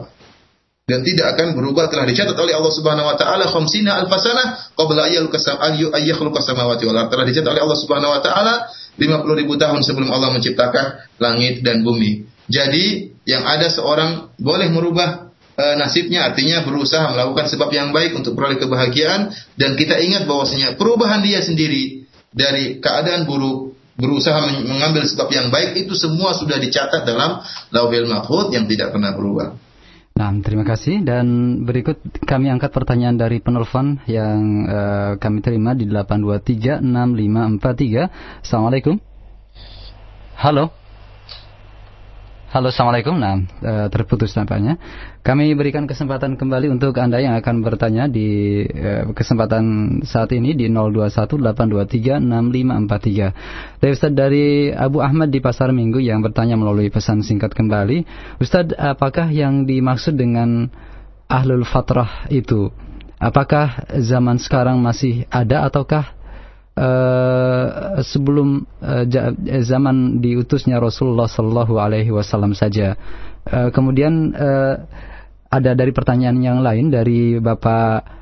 dan tidak akan berubah telah dicatat oleh Allah Subhanahu wa taala khamsina alfasana qabla ayyukhluqa samawati wal ardh telah dicatat oleh Allah Subhanahu wa taala 50 ribu tahun sebelum Allah menciptakan langit dan bumi. Jadi yang ada seorang boleh merubah e, nasibnya artinya berusaha melakukan sebab yang baik untuk peroleh kebahagiaan dan kita ingat bahwasanya perubahan dia sendiri dari keadaan buruk berusaha mengambil sebab yang baik itu semua sudah dicatat dalam Lauhil Mahfuz yang tidak pernah berubah. Nah, terima kasih dan berikut kami angkat pertanyaan dari penelpon yang uh, kami terima di 8236543. Assalamualaikum. Halo. Halo, assalamualaikum. Nah, e, terputus nampaknya. Kami berikan kesempatan kembali untuk anda yang akan bertanya di e, kesempatan saat ini di 0218236543. Dari Ustaz dari Abu Ahmad di Pasar Minggu yang bertanya melalui pesan singkat kembali, Ustaz, apakah yang dimaksud dengan ahlul fatrah itu? Apakah zaman sekarang masih ada ataukah uh, sebelum uh, zaman diutusnya Rasulullah Shallallahu Alaihi Wasallam saja. Uh, kemudian uh, ada dari pertanyaan yang lain dari Bapak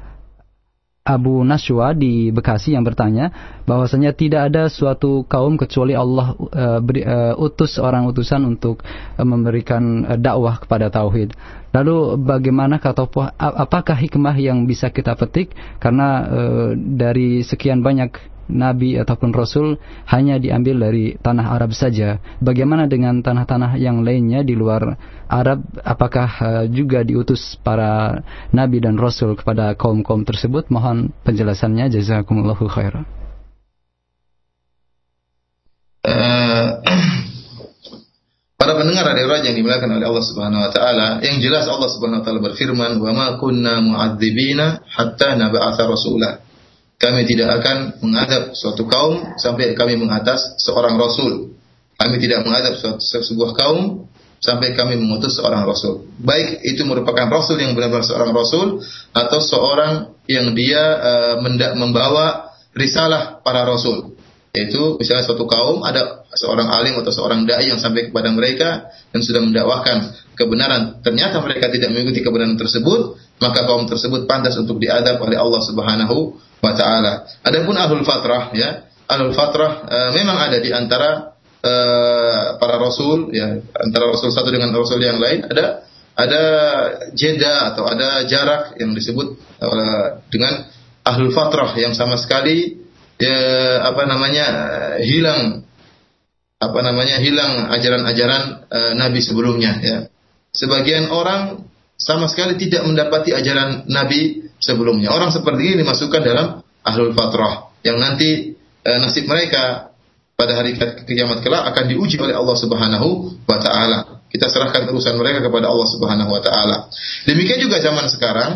Abu Naswa di Bekasi yang bertanya bahwasanya tidak ada suatu kaum kecuali Allah uh, beri, uh, utus orang utusan untuk uh, memberikan uh, dakwah kepada tauhid. Lalu bagaimana kata apakah hikmah yang bisa kita petik karena uh, dari sekian banyak nabi ataupun rasul hanya diambil dari tanah Arab saja. Bagaimana dengan tanah-tanah yang lainnya di luar Arab? Apakah uh, juga diutus para nabi dan rasul kepada kaum-kaum tersebut? Mohon penjelasannya. Jazakumullahu khairan. Uh, para pendengar radio raja yang dimuliakan oleh Allah Subhanahu wa taala, yang jelas Allah Subhanahu wa taala berfirman, "Wa ma kunna mu'adzibina hatta nab'atha rasulah." Kami tidak akan menghadap suatu kaum sampai kami mengatas seorang rasul. Kami tidak menghadap suatu, sebuah kaum sampai kami mengutus seorang rasul. Baik itu merupakan rasul yang benar-benar seorang rasul atau seorang yang dia uh, membawa risalah para rasul. Yaitu misalnya suatu kaum ada seorang alim atau seorang dai yang sampai kepada mereka dan sudah mendakwahkan kebenaran. Ternyata mereka tidak mengikuti kebenaran tersebut, maka kaum tersebut pantas untuk diadab oleh Allah Subhanahu wa taala. Adapun ahlul fatrah ya, ahlul fatrah e, memang ada di antara e, para rasul ya, antara rasul satu dengan rasul yang lain ada ada jeda atau ada jarak yang disebut e, dengan ahlul fatrah yang sama sekali ya, apa namanya hilang apa namanya hilang ajaran-ajaran e, Nabi sebelumnya ya. Sebagian orang sama sekali tidak mendapati ajaran Nabi sebelumnya. Orang seperti ini dimasukkan dalam ahlul fatrah yang nanti e, nasib mereka pada hari kiamat kelak akan diuji oleh Allah Subhanahu wa taala. kita serahkan urusan mereka kepada Allah Subhanahu wa taala. Demikian juga zaman sekarang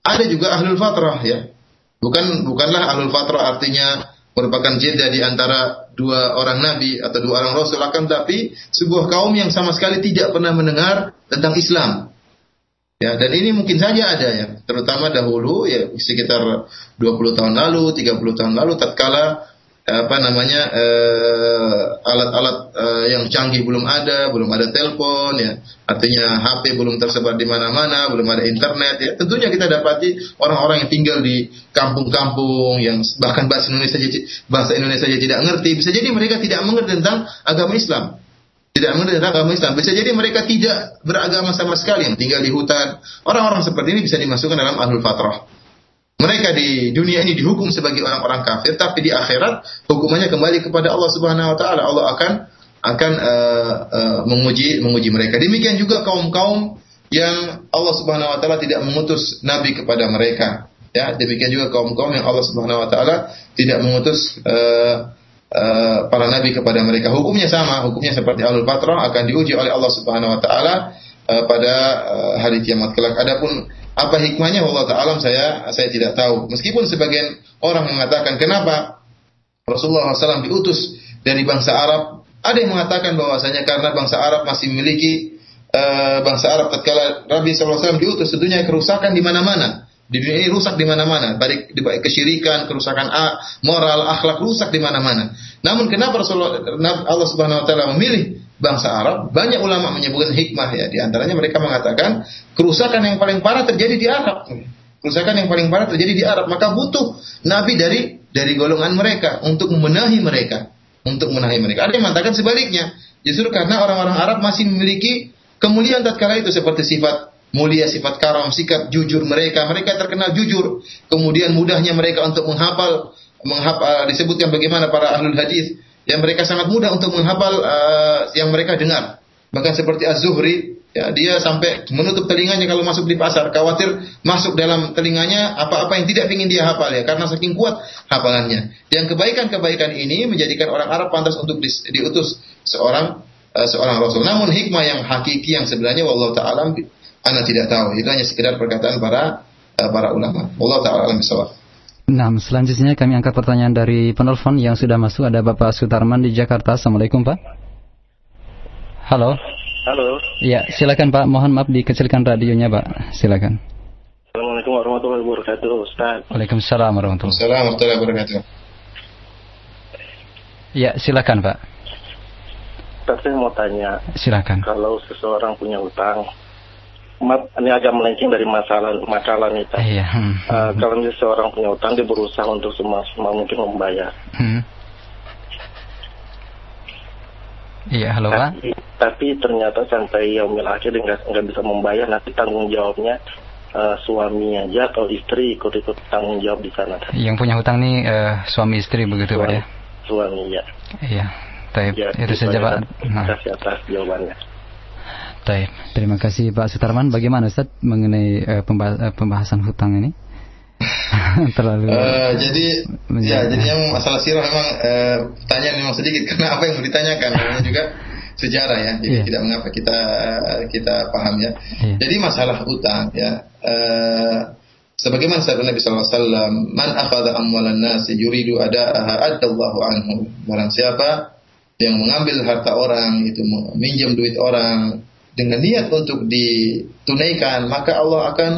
ada juga ahlul fatrah ya. Bukan bukanlah ahlul fatrah artinya merupakan jeda di antara dua orang nabi atau dua orang rasul akan tapi sebuah kaum yang sama sekali tidak pernah mendengar tentang Islam. Ya, dan ini mungkin saja ada ya, terutama dahulu ya sekitar 20 tahun lalu, 30 tahun lalu tatkala apa namanya eh, alat-alat uh, yang canggih belum ada, belum ada telepon ya. Artinya HP belum tersebar di mana-mana, belum ada internet ya. Tentunya kita dapati orang-orang yang tinggal di kampung-kampung yang bahkan bahasa Indonesia bahasa Indonesia saja tidak ngerti, bisa jadi mereka tidak mengerti tentang agama Islam. Tidak tentang agama Islam. Bisa jadi mereka tidak beragama sama sekali yang tinggal di hutan. Orang-orang seperti ini bisa dimasukkan dalam ahlul fatrah. Mereka di dunia ini dihukum sebagai orang-orang kafir, tapi di akhirat hukumannya kembali kepada Allah Subhanahu wa taala. Allah akan akan uh, uh, menguji menguji mereka. Demikian juga kaum-kaum yang Allah Subhanahu wa taala tidak mengutus nabi kepada mereka. Ya, demikian juga kaum-kaum yang Allah Subhanahu wa taala tidak mengutus uh, uh, para nabi kepada mereka. Hukumnya sama, hukumnya seperti alul patrah akan diuji oleh Allah Subhanahu wa taala uh, pada uh, hari kiamat kelak. Adapun apa hikmahnya Allah Ta'ala saya saya tidak tahu. Meskipun sebagian orang mengatakan kenapa Rasulullah SAW diutus dari bangsa Arab. Ada yang mengatakan bahwasanya karena bangsa Arab masih memiliki uh, bangsa Arab tatkala Nabi SAW diutus tentunya kerusakan di mana-mana. Di dunia ini rusak di mana-mana, baik baik kesyirikan, kerusakan moral, akhlak rusak di mana-mana. Namun kenapa Rasulullah Allah Subhanahu wa taala memilih bangsa Arab, banyak ulama menyebutkan hikmah ya. Di antaranya mereka mengatakan kerusakan yang paling parah terjadi di Arab. Kerusakan yang paling parah terjadi di Arab, maka butuh nabi dari dari golongan mereka untuk membenahi mereka, untuk menahi mereka. Ada yang mengatakan sebaliknya, justru karena orang-orang Arab masih memiliki kemuliaan tatkala itu seperti sifat mulia, sifat karam, sikap jujur mereka. Mereka terkenal jujur. Kemudian mudahnya mereka untuk menghafal menghafal disebutkan bagaimana para ahlul hadis yang mereka sangat mudah untuk menghafal uh, yang mereka dengar. Bahkan seperti Az-Zuhri, ya, dia sampai menutup telinganya kalau masuk di pasar, khawatir masuk dalam telinganya apa-apa yang tidak ingin dia hafal ya, karena saking kuat hafalannya. Yang kebaikan-kebaikan ini menjadikan orang Arab pantas untuk di, diutus seorang uh, seorang rasul. Namun hikmah yang hakiki yang sebenarnya Allah taala anda tidak tahu. Itu hanya sekedar perkataan para uh, para ulama. Allah taala alam Nah, selanjutnya kami angkat pertanyaan dari penelpon yang sudah masuk. Ada Bapak Sutarman di Jakarta. Assalamualaikum, Pak. Halo. Halo. Ya, silakan Pak. Mohon maaf dikecilkan radionya, Pak. Silakan. Assalamualaikum warahmatullahi wabarakatuh, Ustaz. Waalaikumsalam warahmatullahi wabarakatuh. Ya, silakan, Pak. Tapi saya mau tanya. Silakan. Kalau seseorang punya utang, ini agak melenceng dari masalah masalah nih Iya. Hmm. Uh, kalau misalnya seorang punya utang dia berusaha untuk semaksimal mungkin membayar. Hmm. Iya, halo tapi, Pak. Tapi ternyata sampai yaumil akhir dia nggak bisa membayar, nanti tanggung jawabnya uh, suami aja atau istri ikut-ikut tanggung jawab di sana. Yang punya hutang nih uh, suami istri begitu suami, Pak ya? Suami ya. Iya. Taib. Ya, itu saja Pak. Nah. Kasih atas jawabannya. Taib. Terima kasih Pak Sutarman. Bagaimana Ustaz mengenai uh, pembahasan hutang ini? Terlalu. Uh, jadi ya jadi yang masalah sirah memang uh, pertanyaan memang sedikit karena apa yang mau ditanyakan namanya juga sejarah ya. Jadi yeah. tidak mengapa kita kita paham ya. Yeah. Jadi masalah hutang ya. Uh, sebagaimana sabda Nabi sallallahu alaihi wasallam, "Man akhadha amwalan nas yuridu ada'aha adallahu anhu." Barang siapa yang mengambil harta orang itu minjam duit orang dengan niat untuk ditunaikan, maka Allah akan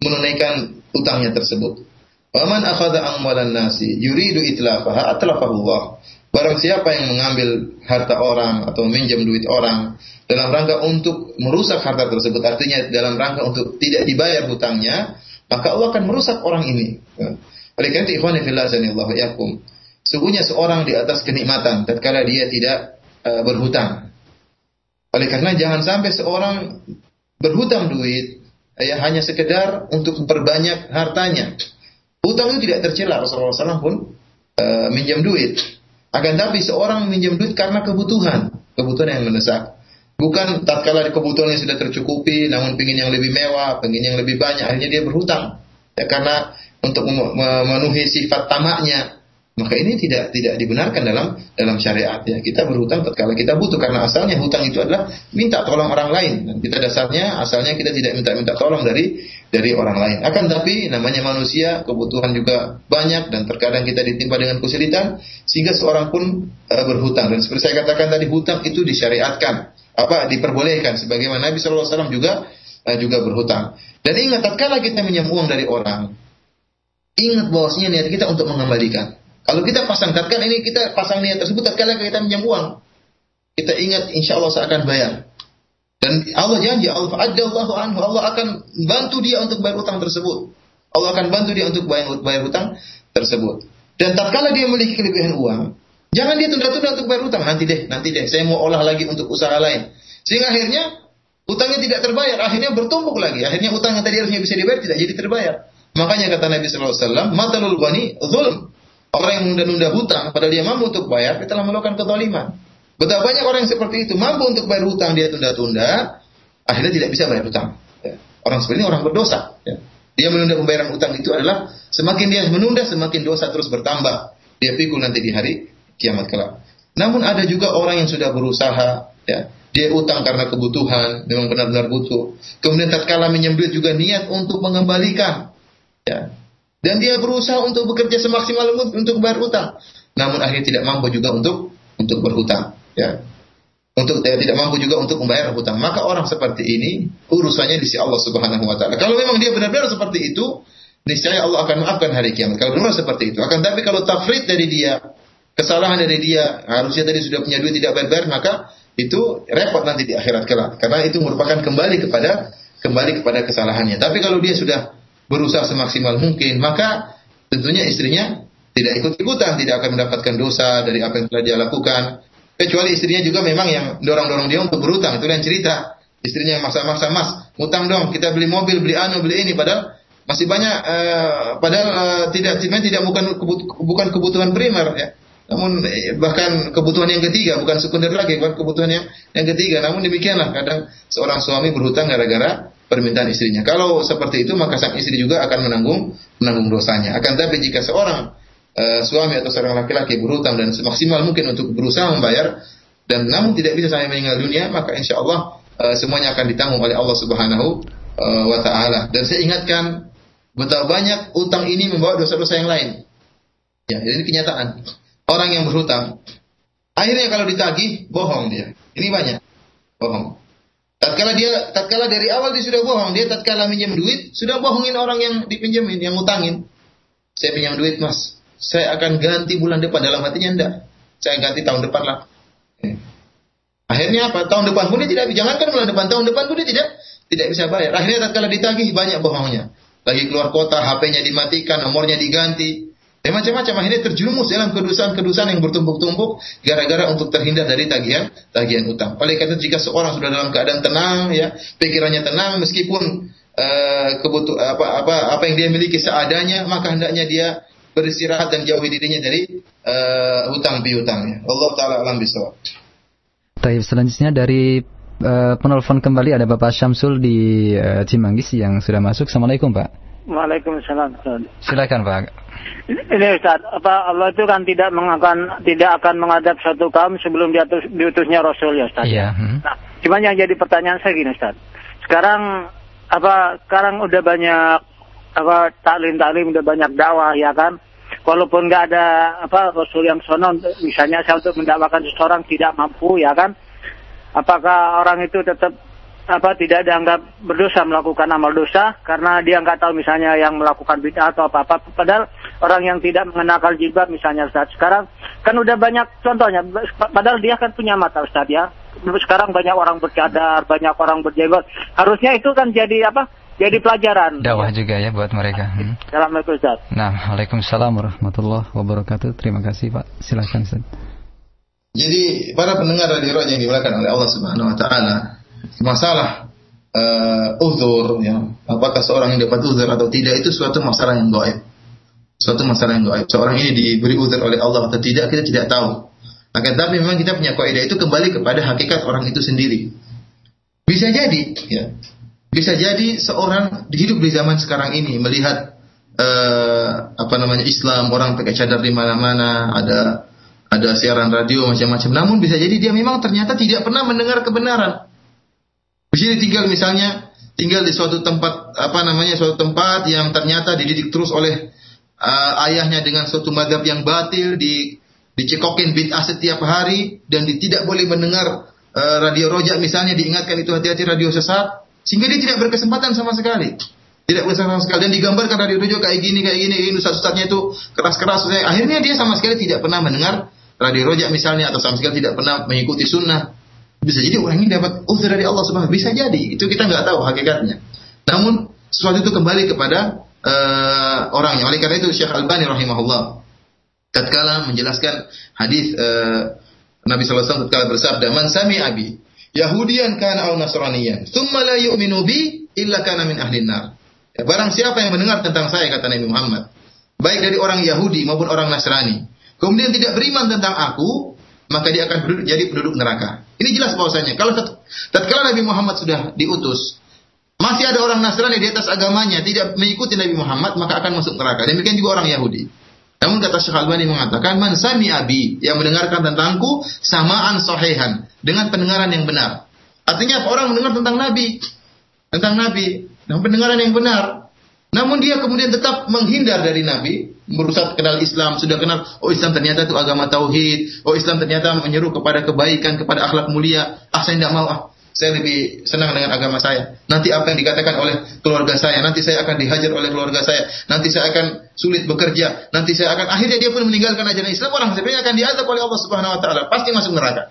menunaikan utangnya tersebut. Waman akhadha amwalan nasi yuridu itlafaha atlafahullah. Barang siapa yang mengambil harta orang atau minjam duit orang dalam rangka untuk merusak harta tersebut, artinya dalam rangka untuk tidak dibayar hutangnya, maka Allah akan merusak orang ini. Oleh karena itu, fillah yakum. Sungguhnya seorang di atas kenikmatan tatkala dia tidak uh, berhutang. Oleh karena jangan sampai seorang berhutang duit ya hanya sekedar untuk memperbanyak hartanya. Hutang itu tidak tercela Rasulullah SAW pun e, minjam duit. Akan tapi seorang minjam duit karena kebutuhan, kebutuhan yang mendesak. Bukan tatkala kebutuhan yang sudah tercukupi, namun ingin yang lebih mewah, ingin yang lebih banyak, akhirnya dia berhutang. Ya, karena untuk memenuhi sifat tamaknya, maka ini tidak tidak dibenarkan dalam dalam syariat ya. Kita berhutang tatkala kita butuh karena asalnya hutang itu adalah minta tolong orang lain dan kita dasarnya asalnya kita tidak minta-minta tolong dari dari orang lain. Akan tapi namanya manusia kebutuhan juga banyak dan terkadang kita ditimpa dengan kesulitan sehingga seorang pun uh, berhutang dan seperti saya katakan tadi hutang itu disyariatkan apa diperbolehkan sebagaimana Nabi SAW juga uh, juga berhutang. Dan ingat tatkala kita minjam dari orang ingat bahwasanya niat kita untuk mengembalikan. Kalau kita pasang tatkala ini kita pasang niat tersebut tatkala kita minjam uang. Kita ingat insya Allah saya akan bayar. Dan Allah janji Allah Allahu anhu Allah akan bantu dia untuk bayar utang tersebut. Allah akan bantu dia untuk bayar, bayar utang tersebut. Dan tatkala dia memiliki kelebihan uang, jangan dia tunda-tunda untuk bayar utang. Nanti deh, nanti deh, saya mau olah lagi untuk usaha lain. Sehingga akhirnya utangnya tidak terbayar, akhirnya bertumpuk lagi. Akhirnya utang yang tadi harusnya bisa dibayar tidak jadi terbayar. Makanya kata Nabi sallallahu alaihi wasallam, "Matalul ghani zulm." Orang yang menunda-nunda hutang, padahal dia mampu untuk bayar, dia telah melakukan kezaliman. Betapa banyak orang yang seperti itu, mampu untuk bayar hutang, dia tunda-tunda, akhirnya tidak bisa bayar hutang. Ya. Orang seperti ini orang berdosa. Ya. Dia menunda pembayaran hutang itu adalah semakin dia menunda, semakin dosa terus bertambah. Dia pikul nanti di hari kiamat kelak. Namun ada juga orang yang sudah berusaha, ya, dia utang karena kebutuhan, memang benar-benar butuh. Kemudian tatkala duit juga niat untuk mengembalikan. Ya, dan dia berusaha untuk bekerja semaksimal mungkin untuk bayar utang. Namun akhirnya tidak mampu juga untuk untuk berhutang. Ya. Untuk eh, tidak mampu juga untuk membayar hutang. Maka orang seperti ini urusannya di sisi Allah Subhanahu wa taala. Kalau memang dia benar-benar seperti itu, niscaya Allah akan maafkan hari kiamat. Kalau benar seperti itu. Akan tapi kalau tafrid dari dia, kesalahan dari dia, harusnya tadi sudah punya duit tidak bayar, maka itu repot nanti di akhirat kelak. Karena itu merupakan kembali kepada kembali kepada kesalahannya. Tapi kalau dia sudah berusaha semaksimal mungkin, maka tentunya istrinya tidak ikut-ikutan, tidak akan mendapatkan dosa dari apa yang telah dia lakukan. Kecuali istrinya juga memang yang dorong-dorong dia untuk berutang, itu yang cerita. Istrinya yang maksa-maksa, mas, utang dong, kita beli mobil, beli anu, beli ini, padahal masih banyak, uh, padahal uh, tidak, tidak bukan bukan kebutuhan primer ya. Namun eh, bahkan kebutuhan yang ketiga bukan sekunder lagi, bukan kebutuhan yang yang ketiga. Namun demikianlah kadang seorang suami berhutang gara-gara permintaan istrinya. Kalau seperti itu maka sang istri juga akan menanggung menanggung dosanya. Akan tapi jika seorang uh, suami atau seorang laki-laki berhutang dan semaksimal mungkin untuk berusaha membayar dan namun tidak bisa sampai meninggal dunia, maka insya Allah uh, semuanya akan ditanggung oleh Allah Subhanahu uh, wa taala. Dan saya ingatkan betapa banyak utang ini membawa dosa-dosa yang lain. Ya, ini kenyataan. Orang yang berhutang akhirnya kalau ditagih bohong dia. Ini banyak. Bohong. Tatkala dia, tatkala dari awal dia sudah bohong, dia tatkala minjem duit, sudah bohongin orang yang dipinjemin, yang ngutangin. Saya pinjam duit mas, saya akan ganti bulan depan dalam hatinya enggak. Saya ganti tahun depan lah. Eh. Akhirnya apa? Tahun depan pun dia tidak, jangankan bulan depan, tahun depan pun dia tidak tidak bisa bayar. Akhirnya tatkala ditagih banyak bohongnya. Lagi keluar kota, HP-nya dimatikan, nomornya diganti, Ya macam-macam akhirnya terjerumus dalam kedusan-kedusan yang bertumpuk-tumpuk gara-gara untuk terhindar dari tagihan tagihan utang. Oleh karena jika seorang sudah dalam keadaan tenang ya, pikirannya tenang meskipun uh, kebutuh apa apa apa yang dia miliki seadanya, maka hendaknya dia beristirahat dan jauhi dirinya dari uh, hutang piutangnya. Allah taala alam bisawab. Baik, selanjutnya dari uh, penelpon kembali ada Bapak Syamsul di uh, Cimanggis yang sudah masuk. Assalamualaikum Pak. Waalaikumsalam. Silakan Pak. Ini Ustaz, apa Allah itu kan tidak mengakan tidak akan mengadab satu kaum sebelum diutus, diutusnya Rasul ya Ustaz. Iya. Hmm. Nah, cuman yang jadi pertanyaan saya gini Ustaz. Sekarang apa sekarang udah banyak apa taklim-taklim udah banyak dakwah ya kan. Walaupun nggak ada apa Rasul yang sono misalnya saya untuk mendakwakan seseorang tidak mampu ya kan. Apakah orang itu tetap apa tidak dianggap berdosa melakukan amal dosa karena dia nggak tahu misalnya yang melakukan bid'ah atau apa apa padahal orang yang tidak mengenakan jilbab misalnya Ustaz. Sekarang kan udah banyak contohnya. Padahal dia kan punya mata Ustaz ya. Sekarang banyak orang bercadar banyak orang berjenggot harusnya itu kan jadi apa? Jadi pelajaran. Dakwah juga ya buat mereka. Hmm. Assalamualaikum Ustaz. Nah Waalaikumsalam warahmatullahi wabarakatuh. Terima kasih Pak. Silakan Ustaz. Jadi para pendengar radio yang dimuliakan oleh Allah Subhanahu wa taala masalah uh, uzur ya. Apakah seorang yang dapat uzur atau tidak itu suatu masalah yang gaib. Suatu masalah yang gaib. Seorang ini diberi uzur oleh Allah atau tidak kita tidak tahu. Akan tapi memang kita punya kaidah itu kembali kepada hakikat orang itu sendiri. Bisa jadi ya. Bisa jadi seorang hidup di zaman sekarang ini melihat uh, apa namanya Islam, orang pakai cadar di mana-mana, ada ada siaran radio macam-macam. Namun bisa jadi dia memang ternyata tidak pernah mendengar kebenaran. Bisa tinggal misalnya tinggal di suatu tempat apa namanya suatu tempat yang ternyata dididik terus oleh uh, ayahnya dengan suatu madhab yang batil di dicekokin bid'ah setiap hari dan di, tidak boleh mendengar uh, radio rojak misalnya diingatkan itu hati-hati radio sesat sehingga dia tidak berkesempatan sama sekali. Tidak berkesempatan sama sekali. Dan digambarkan radio rojak kayak gini kayak gini ini ustaz-ustaznya itu keras-keras. Akhirnya dia sama sekali tidak pernah mendengar radio rojak misalnya atau sama sekali tidak pernah mengikuti sunnah bisa jadi orang ini dapat uzur dari Allah Subhanahu bisa jadi. Itu kita nggak tahu hakikatnya. Namun sesuatu itu kembali kepada uh, orangnya. Oleh karena itu Syekh Albani rahimahullah tatkala menjelaskan hadis uh, Nabi wasallam tatkala bersabda, "Man sami abi Yahudian kana au Nasraniyan, thumma la yu'minu bi illa kana min ahli nar." Ya, barang siapa yang mendengar tentang saya kata Nabi Muhammad, baik dari orang Yahudi maupun orang Nasrani, kemudian tidak beriman tentang aku, maka dia akan berduduk, jadi penduduk neraka. Ini jelas bahwasanya kalau tatkala Nabi Muhammad sudah diutus, masih ada orang Nasrani di atas agamanya tidak mengikuti Nabi Muhammad, maka akan masuk neraka. Demikian juga orang Yahudi. Namun kata Syekh Albani mengatakan, Man sami abi, yang mendengarkan tentangku, samaan sohehan, dengan pendengaran yang benar. Artinya orang mendengar tentang Nabi, tentang Nabi, dengan pendengaran yang benar. Namun dia kemudian tetap menghindar dari Nabi, merusak kenal Islam, sudah kenal, oh Islam ternyata itu agama tauhid, oh Islam ternyata menyeru kepada kebaikan, kepada akhlak mulia, ah saya tidak mau, ah. Saya lebih senang dengan agama saya. Nanti apa yang dikatakan oleh keluarga saya, nanti saya akan dihajar oleh keluarga saya, nanti saya akan sulit bekerja, nanti saya akan akhirnya dia pun meninggalkan ajaran Islam, orang sebenarnya akan diazab oleh Allah Subhanahu wa taala, pasti masuk neraka.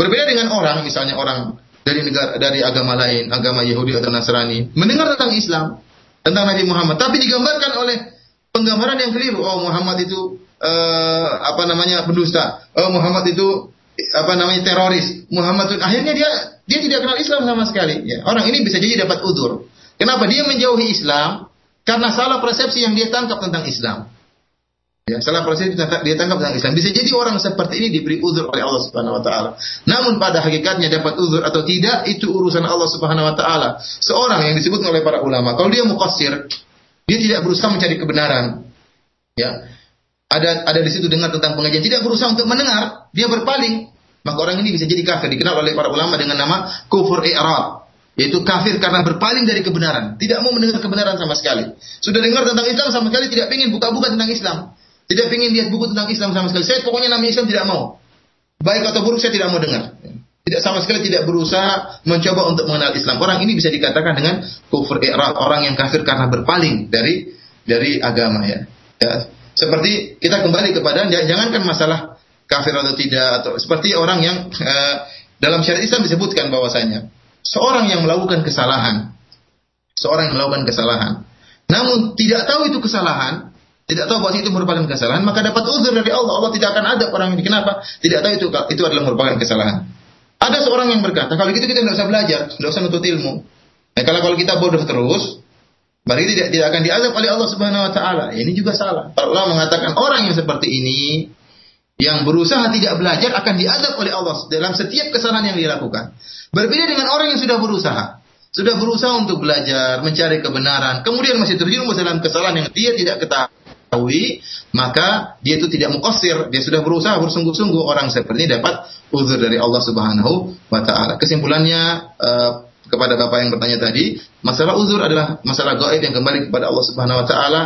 Berbeda dengan orang, misalnya orang dari negara dari agama lain, agama Yahudi atau Nasrani, mendengar tentang Islam, tentang Nabi Muhammad, tapi digambarkan oleh penggambaran yang keliru. Oh, Muhammad itu uh, apa namanya pendusta. Oh, Muhammad itu apa namanya teroris. Muhammad akhirnya dia dia tidak kenal Islam sama sekali. Ya. orang ini bisa jadi dapat udur. Kenapa? Dia menjauhi Islam karena salah persepsi yang dia tangkap tentang Islam. Ya salah persepsi dia tangkap tentang Islam. Bisa jadi orang seperti ini diberi udur oleh Allah Subhanahu wa taala. Namun pada hakikatnya dapat udur atau tidak itu urusan Allah Subhanahu wa taala. Seorang yang disebut oleh para ulama kalau dia muqassir dia tidak berusaha mencari kebenaran ya ada ada di situ dengar tentang pengajian, tidak berusaha untuk mendengar, dia berpaling, maka orang ini bisa jadi kafir. Dikenal oleh para ulama dengan nama kufur i'rab, yaitu kafir karena berpaling dari kebenaran, tidak mau mendengar kebenaran sama sekali. Sudah dengar tentang Islam sama sekali tidak ingin buka-buka tentang Islam. Tidak ingin lihat buku tentang Islam sama sekali. Saya pokoknya nama Islam tidak mau. Baik atau buruk saya tidak mau dengar. Tidak sama sekali tidak berusaha mencoba untuk mengenal Islam. Orang ini bisa dikatakan dengan kufur i'rab, orang yang kafir karena berpaling dari dari agama ya. ya seperti kita kembali kepada jangankan masalah kafir atau tidak atau seperti orang yang uh, dalam syariat Islam disebutkan bahwasanya seorang yang melakukan kesalahan, seorang yang melakukan kesalahan, namun tidak tahu itu kesalahan, tidak tahu bahwa itu merupakan kesalahan, maka dapat uzur dari Allah. Allah tidak akan ada orang ini. Kenapa? Tidak tahu itu itu adalah merupakan kesalahan. Ada seorang yang berkata, kalau gitu kita tidak usah belajar, tidak usah nutut ilmu. Nah, kalau kalau kita bodoh terus, Berarti tidak tidak akan diazab oleh Allah Subhanahu wa taala. Ini juga salah. Para mengatakan orang yang seperti ini yang berusaha tidak belajar akan diazab oleh Allah dalam setiap kesalahan yang dilakukan. Berbeda dengan orang yang sudah berusaha. Sudah berusaha untuk belajar, mencari kebenaran, kemudian masih terjerumus dalam kesalahan yang dia tidak ketahui, maka dia itu tidak mukosir, dia sudah berusaha bersungguh-sungguh. Orang seperti ini dapat uzur dari Allah Subhanahu wa taala. Kesimpulannya uh, kepada Bapak yang bertanya tadi, masalah uzur adalah masalah gaib yang kembali kepada Allah Subhanahu wa taala,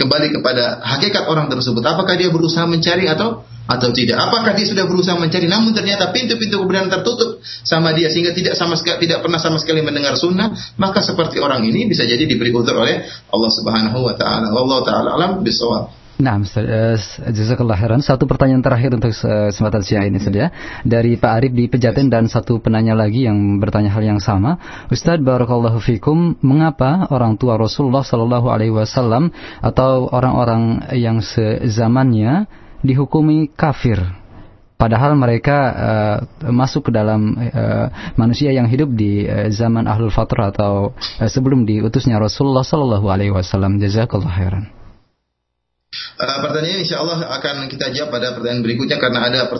kembali kepada hakikat orang tersebut. Apakah dia berusaha mencari atau atau tidak? Apakah dia sudah berusaha mencari namun ternyata pintu-pintu kebenaran tertutup sama dia sehingga tidak sama sekali tidak pernah sama sekali mendengar sunnah, maka seperti orang ini bisa jadi diberi uzur oleh Allah Subhanahu wa taala. Allah taala alam bisawab. Nah, uh, jazakallah khairan. Satu pertanyaan terakhir untuk uh, kesempatan siang ini saja dari Pak Arif di Pejaten dan satu penanya lagi yang bertanya hal yang sama. Ustadz barakallahu fikum, mengapa orang tua Rasulullah Shallallahu alaihi wasallam atau orang-orang yang sezamannya dihukumi kafir padahal mereka uh, masuk ke dalam uh, manusia yang hidup di uh, zaman ahlul fatrah atau uh, sebelum diutusnya Rasulullah Shallallahu alaihi wasallam. Jazakallah khairan. Uh, pertanyaan insya Allah akan kita jawab pada pertanyaan berikutnya karena ada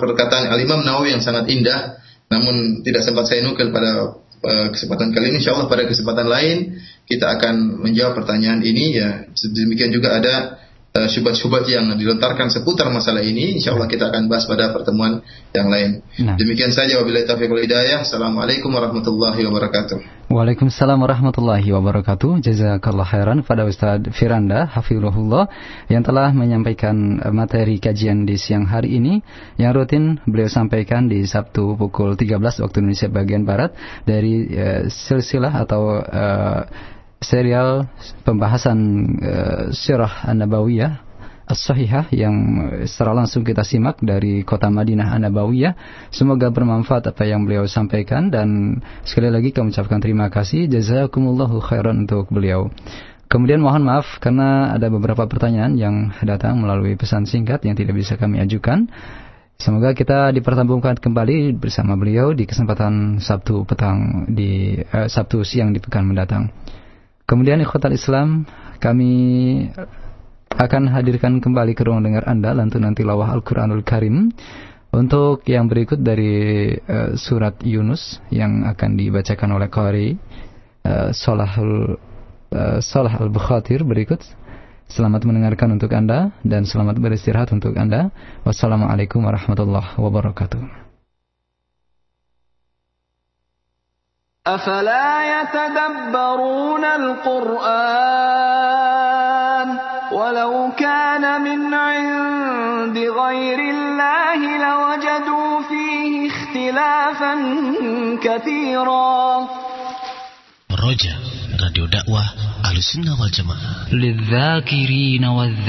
perkataan Al-Imam Nawawi yang sangat indah namun tidak sempat saya nukil pada uh, kesempatan kali ini insya Allah pada kesempatan lain kita akan menjawab pertanyaan ini ya. Demikian juga ada uh, syubhat-syubhat yang dilontarkan seputar masalah ini. Insya Allah kita akan bahas pada pertemuan yang lain. Nah. Demikian saja wabillahi taufiq wal hidayah. Assalamualaikum warahmatullahi wabarakatuh. Waalaikumsalam warahmatullahi wabarakatuh. Jazakallah khairan kepada Ustaz Firanda Hafizullah yang telah menyampaikan eh, materi kajian di siang hari ini yang rutin beliau sampaikan di Sabtu pukul 13 waktu Indonesia bagian barat dari uh, silsilah atau uh, serial pembahasan uh, Sirah An-Nabawiyah As-Sahihah yang secara langsung kita simak dari kota Madinah An-Nabawiyah. Semoga bermanfaat apa yang beliau sampaikan dan sekali lagi kami ucapkan terima kasih jazakumullahu khairan untuk beliau. Kemudian mohon maaf karena ada beberapa pertanyaan yang datang melalui pesan singkat yang tidak bisa kami ajukan. Semoga kita dipertemukan kembali bersama beliau di kesempatan Sabtu petang di eh, Sabtu siang di pekan mendatang. Kemudian ikhwatal Islam kami akan hadirkan kembali ke ruang dengar Anda lantunan tilawah Al-Qur'anul Karim untuk yang berikut dari uh, surat Yunus yang akan dibacakan oleh Qari uh, Salahul uh, Salah Al-Bukhatir berikut. Selamat mendengarkan untuk Anda dan selamat beristirahat untuk Anda. Wassalamualaikum warahmatullahi wabarakatuh. أفلا يتدبرون القرآن ولو كان من عند غير الله لوجدوا فيه اختلافا كثيرا. رجاء راديو دعوة أهل السنة والجماعة للذاكرين والذاكرين